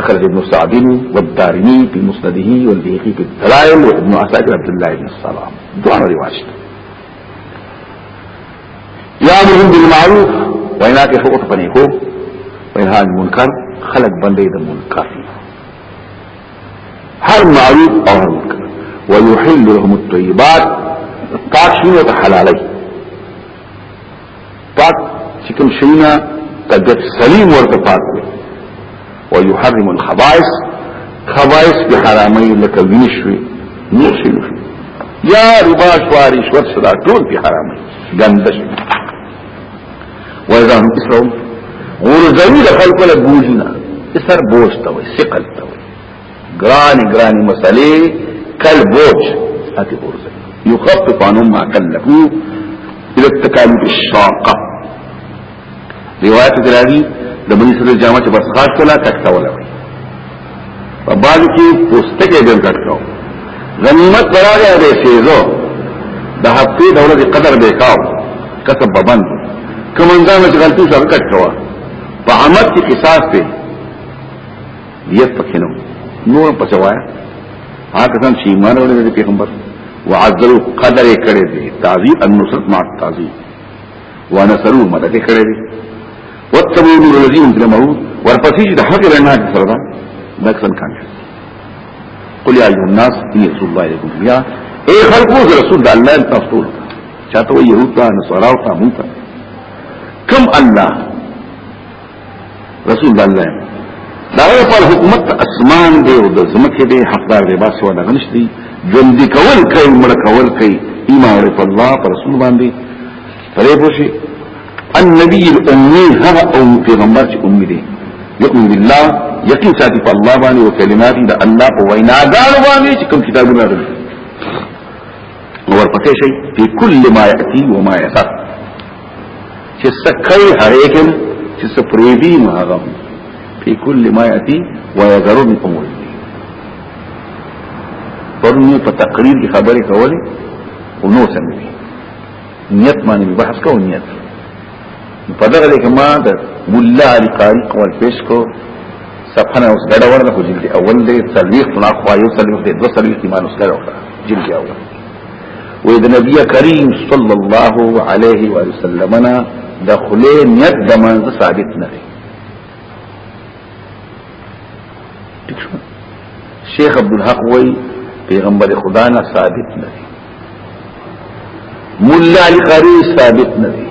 اخرج ابن سعد والدارمي في مسنده والبيهقي في الدلائل وابن عساكر عبد الله بن السلام دوه روایت یا امر بالمعروف وینا کې حقوق پني کو وینا منکر خلق بندې د منکر هر معروف او هر منکر ويحل لهم الطيبات تاسو ته حلالي پاک چې کوم شینا طبيعت سلیم ورته پاک وي او يحرم الخبائث خبائث به حرامي لکه وینشوي نور شي یا ربا شواري شوت صدا ټول به حرامي ګنده شي وایذا هم اسلام غور زوی د خلکو له بوجنا سر بوج ته وي ثقل ته ګران ګران مسلې کل بوج اته ورځي يخفف عنهم ما كلفو الى التكاليف الشاقه روایت دراوی د بنی سره جامه چې بس خاص کلا تکتا ولا وي په باج کې پوستکه دم کټکاو غنیمت براغه به سیزو د هفته دولت قدر به کاو کسب بند کوم انځان چې غلطي شو کټکوا په عمل کې قصاص ته یت پکې نو نور په سوایا هغه څنګه چې ایمان ورته د پیغمبر وعذرو قدر کړي دي تعذيب النصرت مع التعذيب ونصرو مدد کړي دي واتبعوا نور الذي انزل معه ورپسې چې د حق رڼا سره ده دا څنګه کانه قل يا ايها الناس اني رسول الله اليكم يا اي خلقو رسول الله تاسو چاته يهود ته نصارا او تامون ته کم الله رسول الله دا یو په حکومت اسمان دی او د زمکه دی حقدار دی باسي ولا غنشتي ژوند کول کوي مړ کول کوي ایمان په الله پر رسول باندې پرې پوشي النبي الامي هغه او پیغمبر چې امي دی يؤمن بالله يقين ساتي په الله باندې او کلماتي د الله په وینا دا باندې چې کوم کتابونه راغلي ورپسې شي په کل ما ياتي وما يسر چې سکای هغه کې چې سپریدي ما هغه په کل ما یاتی و یذرون امور پرنی په تقریر کې خبرې کولې او نو سمې نیت باندې بحث کوو نیت په دغه لې کې ما د مولا علی قاری قول پیش کو صفحه اوس ګډه ورنه خو جلد اول دې تلويق نه خو یو تلويق دې دوه تلويق ایمان اوس ګډه وکړه جلد اول وې د نبی کریم صلی الله علیه و سلم نه د خلې نیت د منځ ثابت نه دی شیخ عبد الحق وای پیغمبر خدا نه ثابت نه دی مولا علی قاری ثابت نه دی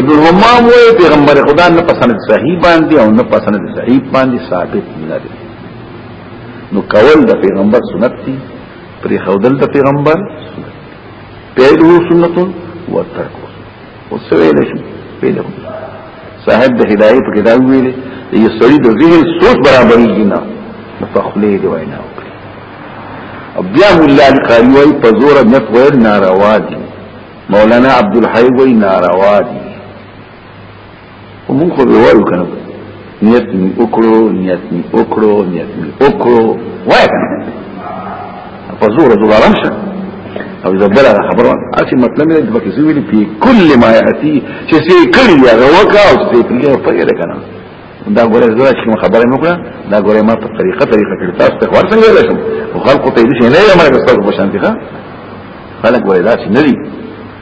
ابن همام وای پیغمبر خدا نه پسند صحیح باندې او نه پسند صحیح باندې ثابت نه دی نو کول د پیغمبر سنت دی پری خودل د پیغمبر پیدو سنت و ترک او سویل شو پیدو صاحب د هدایت کتاب ویل یو سړی د ذهن سوچ برابرېږي نه فخلی دی وینا وکړي او بیا مولا قاری وای په زور نت ویل ناروا دي مولانا عبد الحی وای ناروا دي ومن خو به وایو کنه نیت می وکړو نیت می وکړو نیت می وکړو وای په زور زور راشه او اذا بلغ خبر اسی مطلب دې په کیسه ویلي په کل ما یاتی چې سې کړی یا وکا او سې کړی په یې کنه دا ګوره زړه چې خبره مې وکړه دا ګوره ما په طریقه طریقه کړی تاسو ته خبر څنګه لشم او خلکو ته دې نه یې مرګ تاسو په شانتي ښه خلک ولې دا چې نه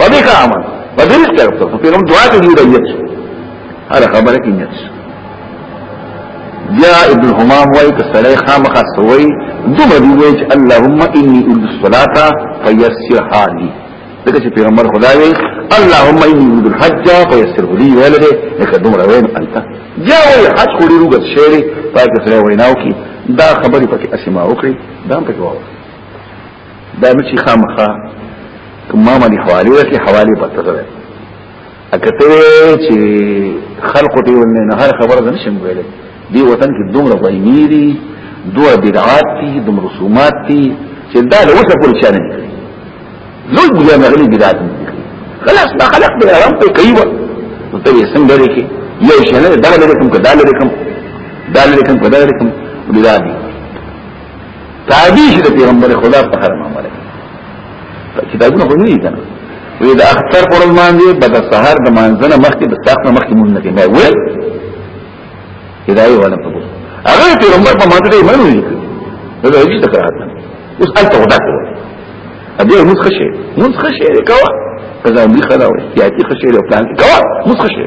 وبك عمل وبرزق يغفر فيهم دعاء يريد هذا خبرك الناس يا ابن همام وای کسلی خامخ سوی دوم دی وای چې اللهم انی اريد الصلاه فيسرها لي دغه چې پیغمبر خدا وی اللهم انی اريد الحج فيسره لي ویل دی لکه دوم روین انت یا وای حج خو ډیرو غت شری پاک سره ویناو کی دا خبرې پکې اسما وکړي دا پکې وایي دا نو چې خامخا کومه باندې حواله ورکړي حواله پته ده اکته چې خلق دی ولنه نه هر خبره ده نشم ویلې دی وطن کې دومره غوینی دي دوه بدعات دي دومره رسومات دي چې دا له وسه پورې چا نه کوي زوی بیا مغلي بدعات نه کوي خلاص دا خلق دی رام په کوي نو ته یې څنګه لري کې یو شنه دا لري کوم کدا لري کوم دا لري کوم کدا لري کوم بدعات دي تابع شي د پیغمبر خدا په هر معاملې کتابونه خو نه دي کنه وی د اختر پر مانځي بد سحر د مانځنه مخکې د ساخت مخکې مونږ نه کوي وی هدايه ولا په هغه پیغمبر په ماته دی منو دي دا هیڅ تکرار نه اوس انت ودا کوي ابي موږ خشه موږ خشه کوا کزا موږ خدا وي یاتي خشه له پلان کوا موږ خشه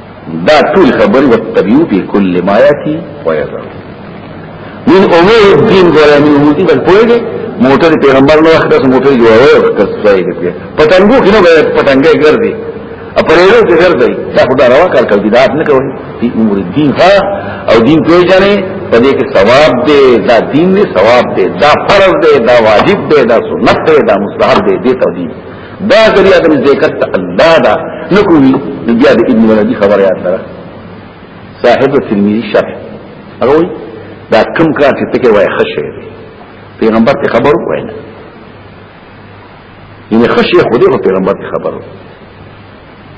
دا ټول خبر وتبیو به کل ما یاتی ویذر من امور الدین ګره من امور الدین پوهیږي موټر پیغمبر نو وخت سره موټر جوړاوه کسای دی پتنګو کینو به پتنګې ګرځي اپریلو کې ګرځي دا خدای روا کار کوي دا نه کوي دی امور الدین ها او دین پیژنې په دې کې ثواب دی دا دین نه ثواب دی دا فرض دی دا واجب دی دا سنت دی دا مستحب دی دې ته دین دا ذریعہ د نزدېکت ته الله دا نکوي نو بیا د ابن ولدی خبر یاد سره صاحب ترمذی شرح هغه وی دا کم کار چې تکي وای خشه پیغمبر ته خبر وای نه یعنی خشه خو دې پیغمبر ته خبر وای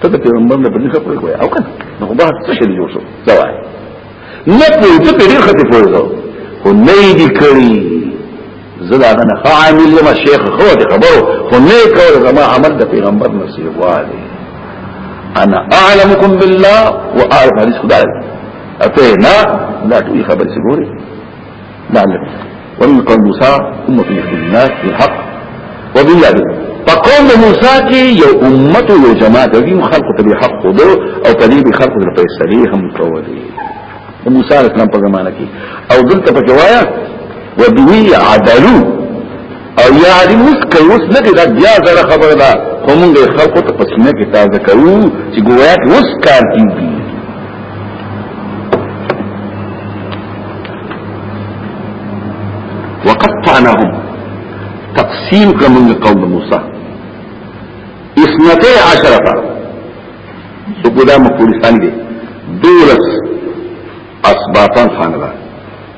ته د پیغمبر نه بلی خبرې کوي او کنه نو خو بحث څه شي جوړ شو دا وایي نه پوهې ته په ډېر خطي پوهې زو خو نه یې دي کړي زه دا نه ښه عامل یم شیخ خو دې خبرو خو نه یې کول زما عمل د پیغمبر نه سی غواړي انا اعلمکم بالله واعرف حدیث خدای اته نه دا ټول خبرې څه ګوري معلم ومن قوم موسى أمة يهدي الناس بالحق وبالعدل فقوم موسى كي يو أمة يو جماعة دي خلق تبي حق دو أو تبي بخلق دو فيسلي هم قولي موسى عليه السلام په زمانه کې او دلته په جوايا وبوي عدلو او یا علی مس کوي اوس نه دا بیا زړه خبره ده کومه خلکو ته پسنه کې تازه کوو چې ګویا کې اوس کار کیږي وقطعناهم تقسیم کوم قوم موسی اسمته عشره سو ګدا مقولستان دي دولس اسباطان خانه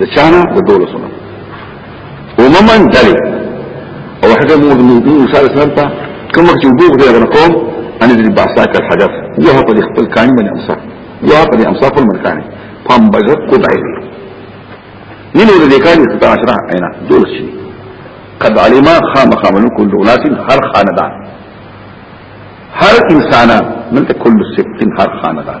د چانه د دولو سره وممن دلی او حاجه مو د موجودو سره سره تا کوم چې وګور دی غن قوم ان دې باساک الحجر یو په خپل کانی باندې امسا یو په امسا خپل مرکانه پم بجت کو دای نینو دې کانی 17 عینا دول شي قد علما خام خامن كل اناس هر خاندان هر انسان من كل ست هر خاندان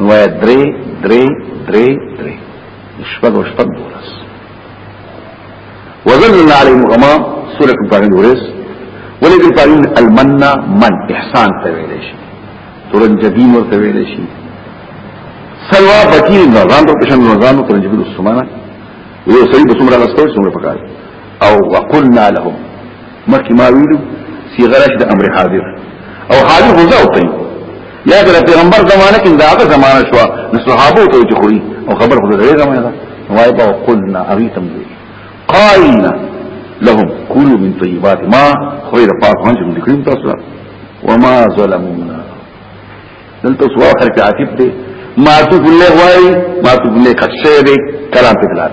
نو یا درې درې درې درې شپږ او شپږ دولس وزلنا علیهم غما سورۃ الفاتحه ورس ولګي پاین المننا من احسان ته ویل شي تورن جبین ورته ویل شي سلوا بکی نظام ته پښن نظام ته تورن جبین سمانا یو سړي بسمره غستو څومره پکار او وقلنا لهم مخکې ما ویلو صيغه راشد امر حاضر او حاضر هو ځاو کوي یا د پیغمبر زمانه کې داغه زمانه شو نو صحابه ته چې خوري او خبر خو دغه زمانه ده وای په قلنا اغیتم دی قائلنا لهم كلوا من طيبات ما خير فاق هنج من ذكرهم تاسو وما ظلمونا دلته سو اخر کې عاتب دی ما تو ګله وای ما تو ګله کښه دی کلام په دلات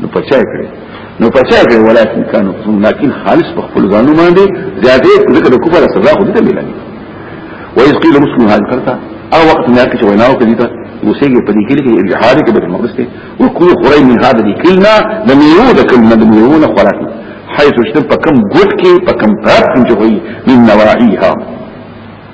نو پچای کړی نو پچای کړی ولکن کانو لكن خالص په خپل ځانو باندې زیاتې دغه د کفر سزا خو دې ملاني وایز قیل مسلم حال کرتا او وخت نه کې ویناو کوي دا وسیږي په دې کې کې الجهاد کې بیت المقدس ته او کله خوري من هذا دې کلنا د میو د کلمه د میو نه خلاص حيث شتم په کم ګټ کې په کم طرف کې وي من نواعيها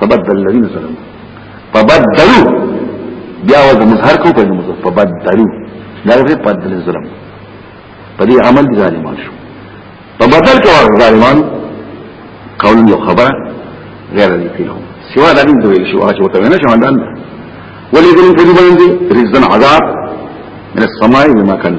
فبدل الذين ظلموا فبدلوا بیا وځه مظهر کو په مظهر فبدلوا دا په بدل ظلم په دې عمل دي ظالمان شو په بدل کې ور ظالمان قول یو خبره غیر دې پیلو سوا دا دې دوی شو هغه ته نه شو اندان ولې دې په دې باندې رزن عذاب من السماء بما كان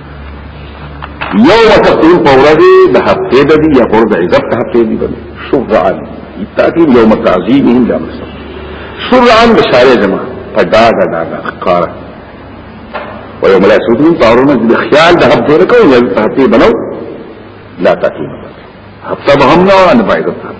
یوم تقوم پورده د هفته د دی یا پورده عزت ته هفته دی بنه شرعا تاکي یوم تعظیمهم دا مثلا شرعا بشارع جمع پدا دا دا دا خکار و یوم لا سودین طارونه د خیال د هفته نه کوي یا هفته بنو لا تاکي هفته بهم نه نه باید ته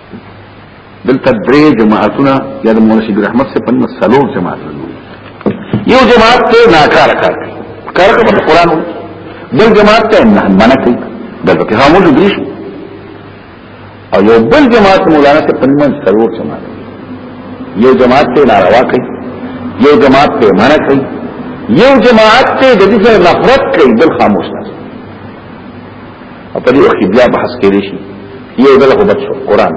دلته درې جماعتونه یا د مولانا شبیر احمد سے پنه سلور جماعت یو جماعت ته ناکار کار کوي کار کوي په قران بل جماعت ته نه منع کوي دغه کې خاموش دي او یو بل جماعت مولانا سے پنه سلور جماعت یو جماعت ته ناروا کوي یو جماعت ته منع کوي یو جماعت ته د دې سره نفرت کوي بل خاموش نه او په دې وخت بیا بحث کېږي شي یو دغه خو بچو قران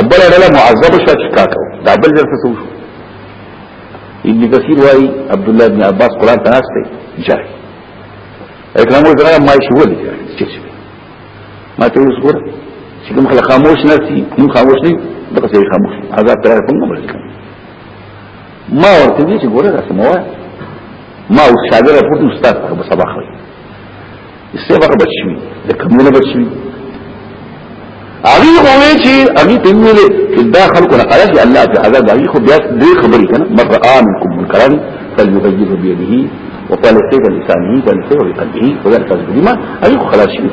ابل دغه معذب شو چې کاکو دا بل ځل څه شو ابن کثیر وايي عبد الله بن عباس قران ته ناشته جاي اکرام وزرا ما شو ولي چې ما ته یې صبر چې کوم خلک خاموش نه سي نو خاموش نه دغه څه خاموش عذاب تر کوم نه بلل ما ورته دې چې ګوره راځم ما اوس شاګر په استاد په سبق وایي سه بر بچی د کمونه بچی هغه وې چې هغه ته ویل چې دا خلکو نه قرض الله په هغه ځای خو بیا دې خبرې کنه مرآ منکم منکرن فليغيظ بيده وقال سيد لسانه بل سيد بقلبه وذلك الظلم هغه خلاص شي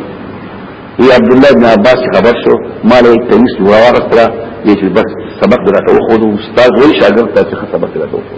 وی عبد الله بن عباس خبر شو مال تنس وراغتره یې بس سبق دراته خو استاد وی شاګرد ته څه سبق دراته خو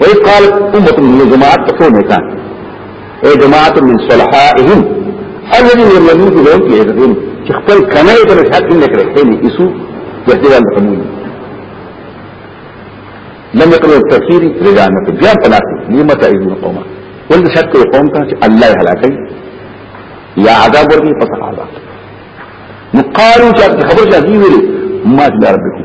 وی قال امت من جماعت تکو نیکان اے جماعت من صلحائهم الذين يرمون في دون في عزتهم چې خپل کنه ته حق نه کړی هي ایسو جهدي ول قانون لم يقل التفسير رجعنا في بيان ثلاثه لما تعيذ القوم ول شک قوم ته الله هلاکي یا عذاب ورکی پس عذاب نو قالو چې خبر شي دی ویلي ما دې ربکم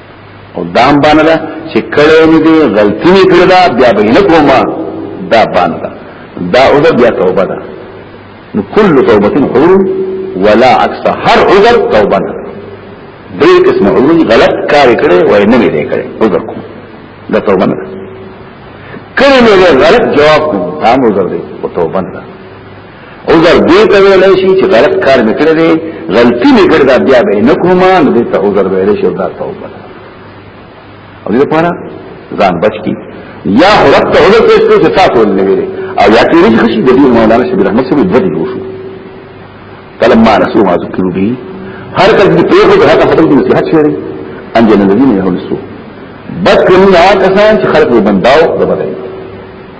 او دام باندې دا چې کړه مې دې غلطي مې کړې دا بیا به نه کوم دا باندې دا او دا بیا توبه ده نو کل توبه حر ولا عكس هر عذر توبه ده دې قسم عذر غلط کار کړي وای نه مې دې کړي عذر کوم دا توبه نه کړي مې غلط جواب کوم دا عذر دې او توبه نه عذر دې ته ویل شي چې غلط کار وکړ دې غلطي وکړ دا بیا به نه کومه نو دې ته عذر ویل شي دا توبه او دې لپاره ځان بچ کی یا رب ته عذر پیش کړو چې تاسو نه ویلې او یا کې رښتیا شي د دې مولانا شبیر احمد سره دې جوړ شو فلما رسو ما ذکرو به هر کله دې په یو هغه خپل نصيحت شوی انجن الذين يهلسو بس کړنی آکسان چې خلق وبنداو دبدای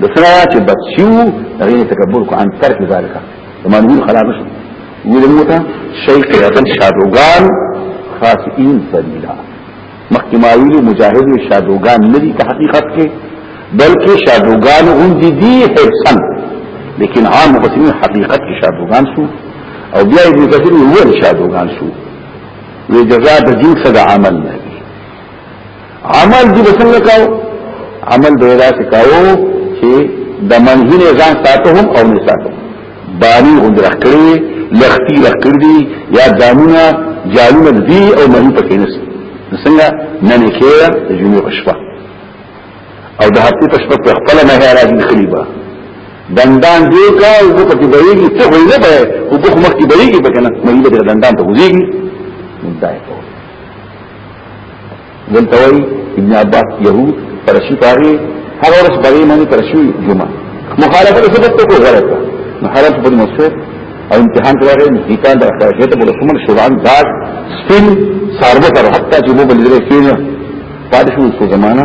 د سره چې بچیو هغه تکبر کو ان ترک ذالک زمان ویل خلاص شو ویل موتا شیخ یتن شادوغان خاصین سبیلا مخکې ما ویل مجاهد شادوغان ندي په حقیقت کې بلکې شادوغان هم دي دي حسن لیکن عام مفسرین حقیقت کې شادوغان شو او بیا ابن کثیر ویل شادوغان شو وی جزاء د جنس د عمل نه عمل دې څنګه کاو عمل دې راځي کاو چې د منهي نه ځان ساتو هم او نه ساتو باندې غوند راکړي لختي راکړي یا دامونه جالونه دې او منهي پکې نس څنګه نه نه کې د جمعې په شپه او د هفتې په شپه په خپل نه راځي خلیبا دندان دې کا او په دې بېږي ته وې نه به او په مخ کې بېږي په کنه مې دې دندان ته وځيږي مدای په دلته وایي ابن عباس يهود پرشي پاري هغه ورځ بری باندې پرشي جمعه مخالفه د سبب ته کوله مخالفه په مسعود او امتحان کې راغی امتحان د اخلاقیت په لسمن شوان داټ سپین ساربه تر حتی چې مو بلې کې نه پاتې شو څو زمانہ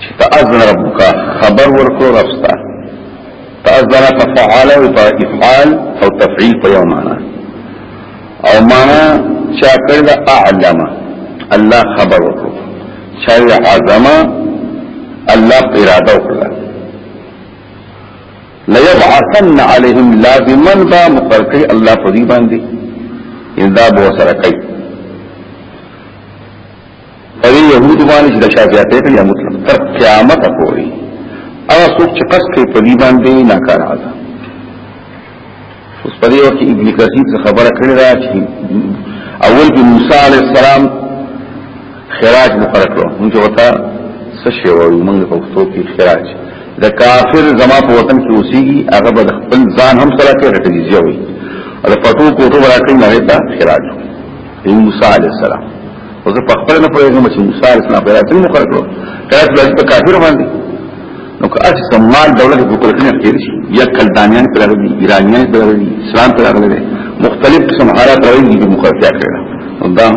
چې تأذن ربک خبر ورکو ربستا تأذن ففعل او افعال او تفعیل په یو معنا او معنا چا کړل اعلم الله خبر ورکو چا عظم الله اراده وکړه ليبعثن عليهم لازما با مقرقه الله په دې باندې ان دا بو سره کوي پرې يهود باندې چې د شافعي ته یا مطلق تر قیامت پورې او څوک چې قص کوي په دې باندې ناکار ده اوس په دې وخت ابن کثیر خبره کړې ده چې اول کې موسی عليه السلام خراج مقرر کړو موږ وتا څه شی وایو موږ په پښتو کې خراج د کافر زما په وطن کې اوسېږي هغه به خپل ځان هم سره کې راټیږي او په پټو کوټو راټیږي نه تا خراج دی موسی علیه السلام او زه په خپل نه پوهیږم چې موسی علیه السلام پیدا څنګه مخ کړو کله چې په کافر باندې نو که اصل سمال دولت په کول کې اخیر شي یا کلدانیان پر راغلي ایرانیان پر راغلي اسلام پر راغلي مختلف قسم حالات راوي دي مخالفت کړي دا هم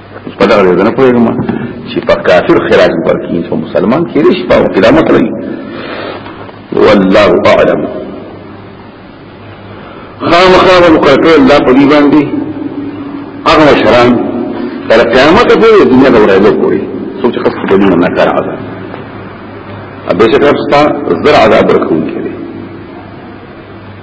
په دغه ځای نه پوهېږم چې په کافر خراج ورکړي چې مسلمان کې رښت او قیامت لري والله اعلم خامخا وکړه الله په دې باندې هغه شران تر قیامت پورې دنیا د ورځې پورې څوک چې خاص په دې نه کار عذاب ابه شکر ستا زرع عذاب ورکوونکی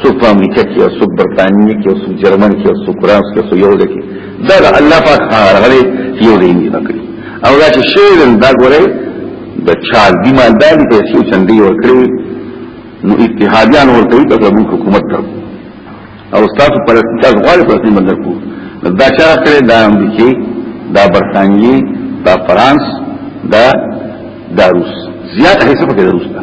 څوک په امریکا کې او څوک برتانیې کې او څوک جرمن کې او څوک فرانس کې او څوک یو ځای کې دا د الله پاک هغه غلې یو دی نه کړی او دا چې شیرن دا ګوره د چا دی مالدار دي چې چندې ور کړی نو اتحادیان ورته یې تاسو موږ حکومت ته او تاسو پر تاسو غواړي پر دې باندې کو دا چا کړی دا امریکا دا برتانیې دا فرانس دا دا روس زیات حصہ پکې روس دا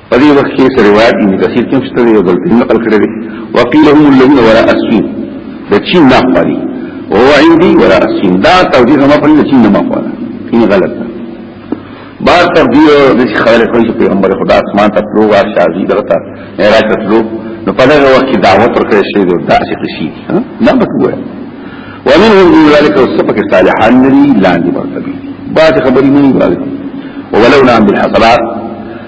په دې وخت کې سره روایت ابن کثیر کې مشته دی بل په نقل کړی دی وقيل هم الذين وراء السين د چین نه پالي او عندي وراء السين دا توجیه ما په لچین نه ما پاله کینه غلط ده بار تر دې د خبره کوي چې پیغمبر خدا اسمان ته تلو او شاهي درته معراج ته تلو نو په دغه وخت کې دعوت ورکړې شوې ده دا چې شي نه بکوه ومنهم دون ذلك والسبك الصالحان الذي لا عندي مرتبه بعض خبري مني بعض ولو نعم بالحصلات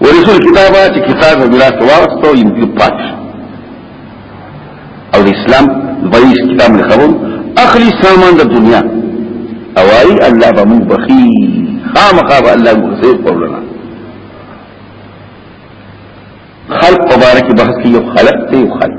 ورسول کتابه چې کتاب او میراث واغستو یې په پات او اسلام بریش کتاب نه خبر اخلي سامان د دنیا او ای الله به موږ بخي خامخا به الله موږ زیر پرلنا خلق مبارک بحث کې یو خلق ته یو خلق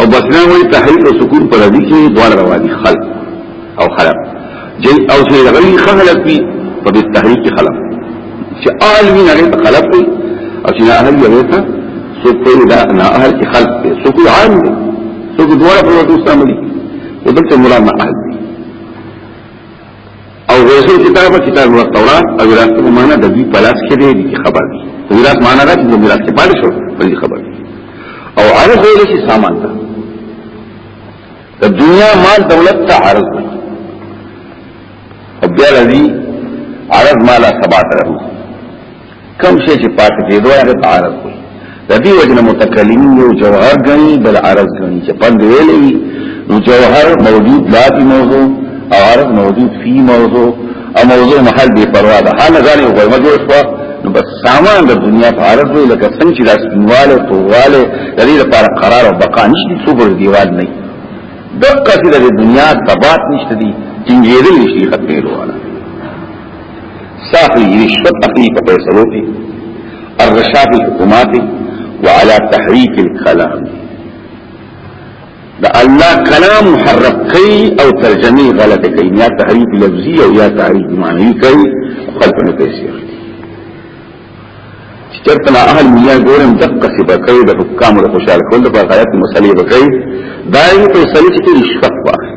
او بسنا وی تحریک او سکون پر دې کې دوار رواني خلق او خلق جي او چې غوي خلق وي په دې تحریک کې خلق چې آل وی نه خلق وي او چې نه اهل وي ته سکون دا نه اهل کې خلق دي سکون عام دي سکون دوار پر وته استعمالي ودلته مراد نه اهل او ورسول کتاب کتاب او تورات او میراث په معنا د دې پلاس کې دی چې خبر دی میراث معنا دا چې میراث کې پاتې شو په دې خبر دی او عرض ویل شي سامان ده د دنیا مال دولت ته عرض دی او بیا لذي عرض مالا سبات رحمه کم شي چې پاتې دي دوه هغه تعارض وي د دې وجه نه متکلمین یو جوهر غني بل عرض غني چې پند ویلې نو جوهر موجود لا په موضوع او عرض موجود فی موضوع او موضوع محل به پروا ده هغه ځانې وګورئ مګر څه نو بس سامان د دنیا په عرض وی لکه څنګه چې لاسنواله تورواله د دې لپاره قرار او بقا نشته څو پر دیوال نه دقه چې د دنیا ثبات نشته دي ټینګېدل نشي ختمېدل ساخي رشوت اخلي په فیصلو کې الرشاد الحکومات وعلى تحريك الكلام دا الله کلام محرف کوي او ترجمه غلطه کوي یا تحریف لفظي او یا تحریف معنی کوي خلق نه پیسې اخلي چرته لا اهل مليان ګورم دقه سی بکای د حکام له خوشال کول په غیرت مسلې بکای دایي په سلیقې رشوت واخلي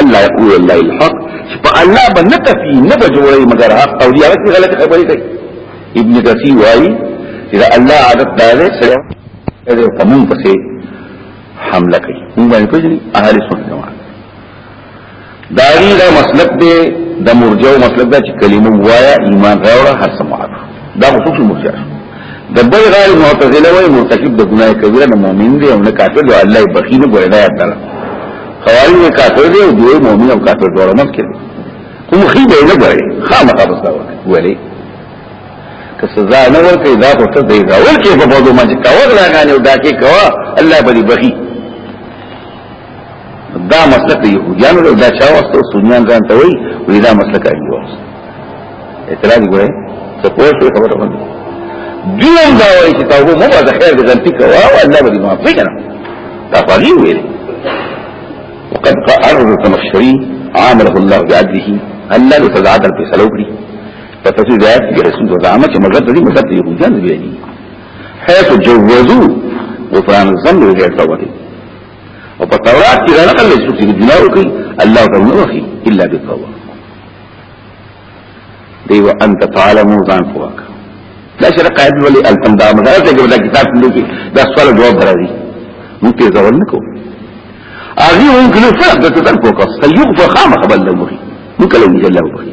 الله يقول الله الحق په الله باندې تفي نه بجوړي مگر حق او دي هغه غلط خبرې کوي ابن كثير وايي اذا الله عادت داله سره دې قانون پسې حمله کوي موږ باندې پېژني اهل سنت جماعت داغي دا مسلک دې د مرجو مسلک دا چې کلمه وایا ایمان راوړه هر سمعه دا خصوصي مرجو د بل غیر معتزله وای مرتکب د ګناه کبیره نه مؤمن دی او نه کافر دی الله بخی نه ګوري دا یاد کړه خوارج نه کافر دی او دوی مؤمن او کافر دوه مت کړي کوم خي به نه ګوري خامخا بس دا ولی که سزا نه ورکړي دا خو ته دی دا ورکه په بده ما چې کاوه لاګانې او دا کې کوا الله بری بخی دا مسلک دی یهودیانو له دا چا واستو سنیان ځان ته وای وی دا مسلک دی واس اعتراض ګورې څه پوه شو خبره باندې دیوم دا وای چې تاسو مو به خیر دې غلطي کوه او الله به دې معاف کړي دا فقیر ویل وقد قرر التمشري عامله الله بعدله الله له تزعد په سلوکري په تاسو ځات کې رسول الله عامه چې مزد دې مزد یهودیان دی حيث جوزوا غفران الذنب غير توبه او په تورات کې راغلی الله څوک چې ګناه وکړي الله ته نه وخی الا بالتوبه دی و انت تعلم ځان فواک دا شرع قائد ولی التم دا مدار ته دا کتاب څنګه کې دا سوال جواب درځي موږ ته ځول نه کو اغي وو کله فرق د تدل فوکس سيغفر خامخ بل لمري موږ کله نه جلو بخي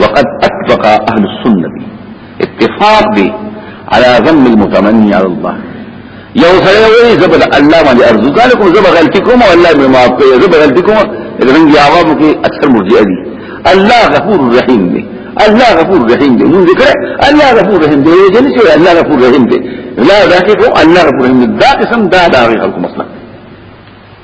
وقد اتفق اهل السنه اتفاق دي على ذم المتمني على الله یو سره وی زبر الله باندې ارزو کار کوم زبر غلطی کوم او الله به معاف کوي زبر غلطی کوم رنګ یاوه مو کې اکثر مرجئه دي الله غفور رحیم دی الله غفور رحیم دی مونږ ذکر الله غفور رحیم دی یو جن چې الله غفور رحیم دی لا ذاکه الله غفور رحیم دا قسم دا دا غي خلق مسلک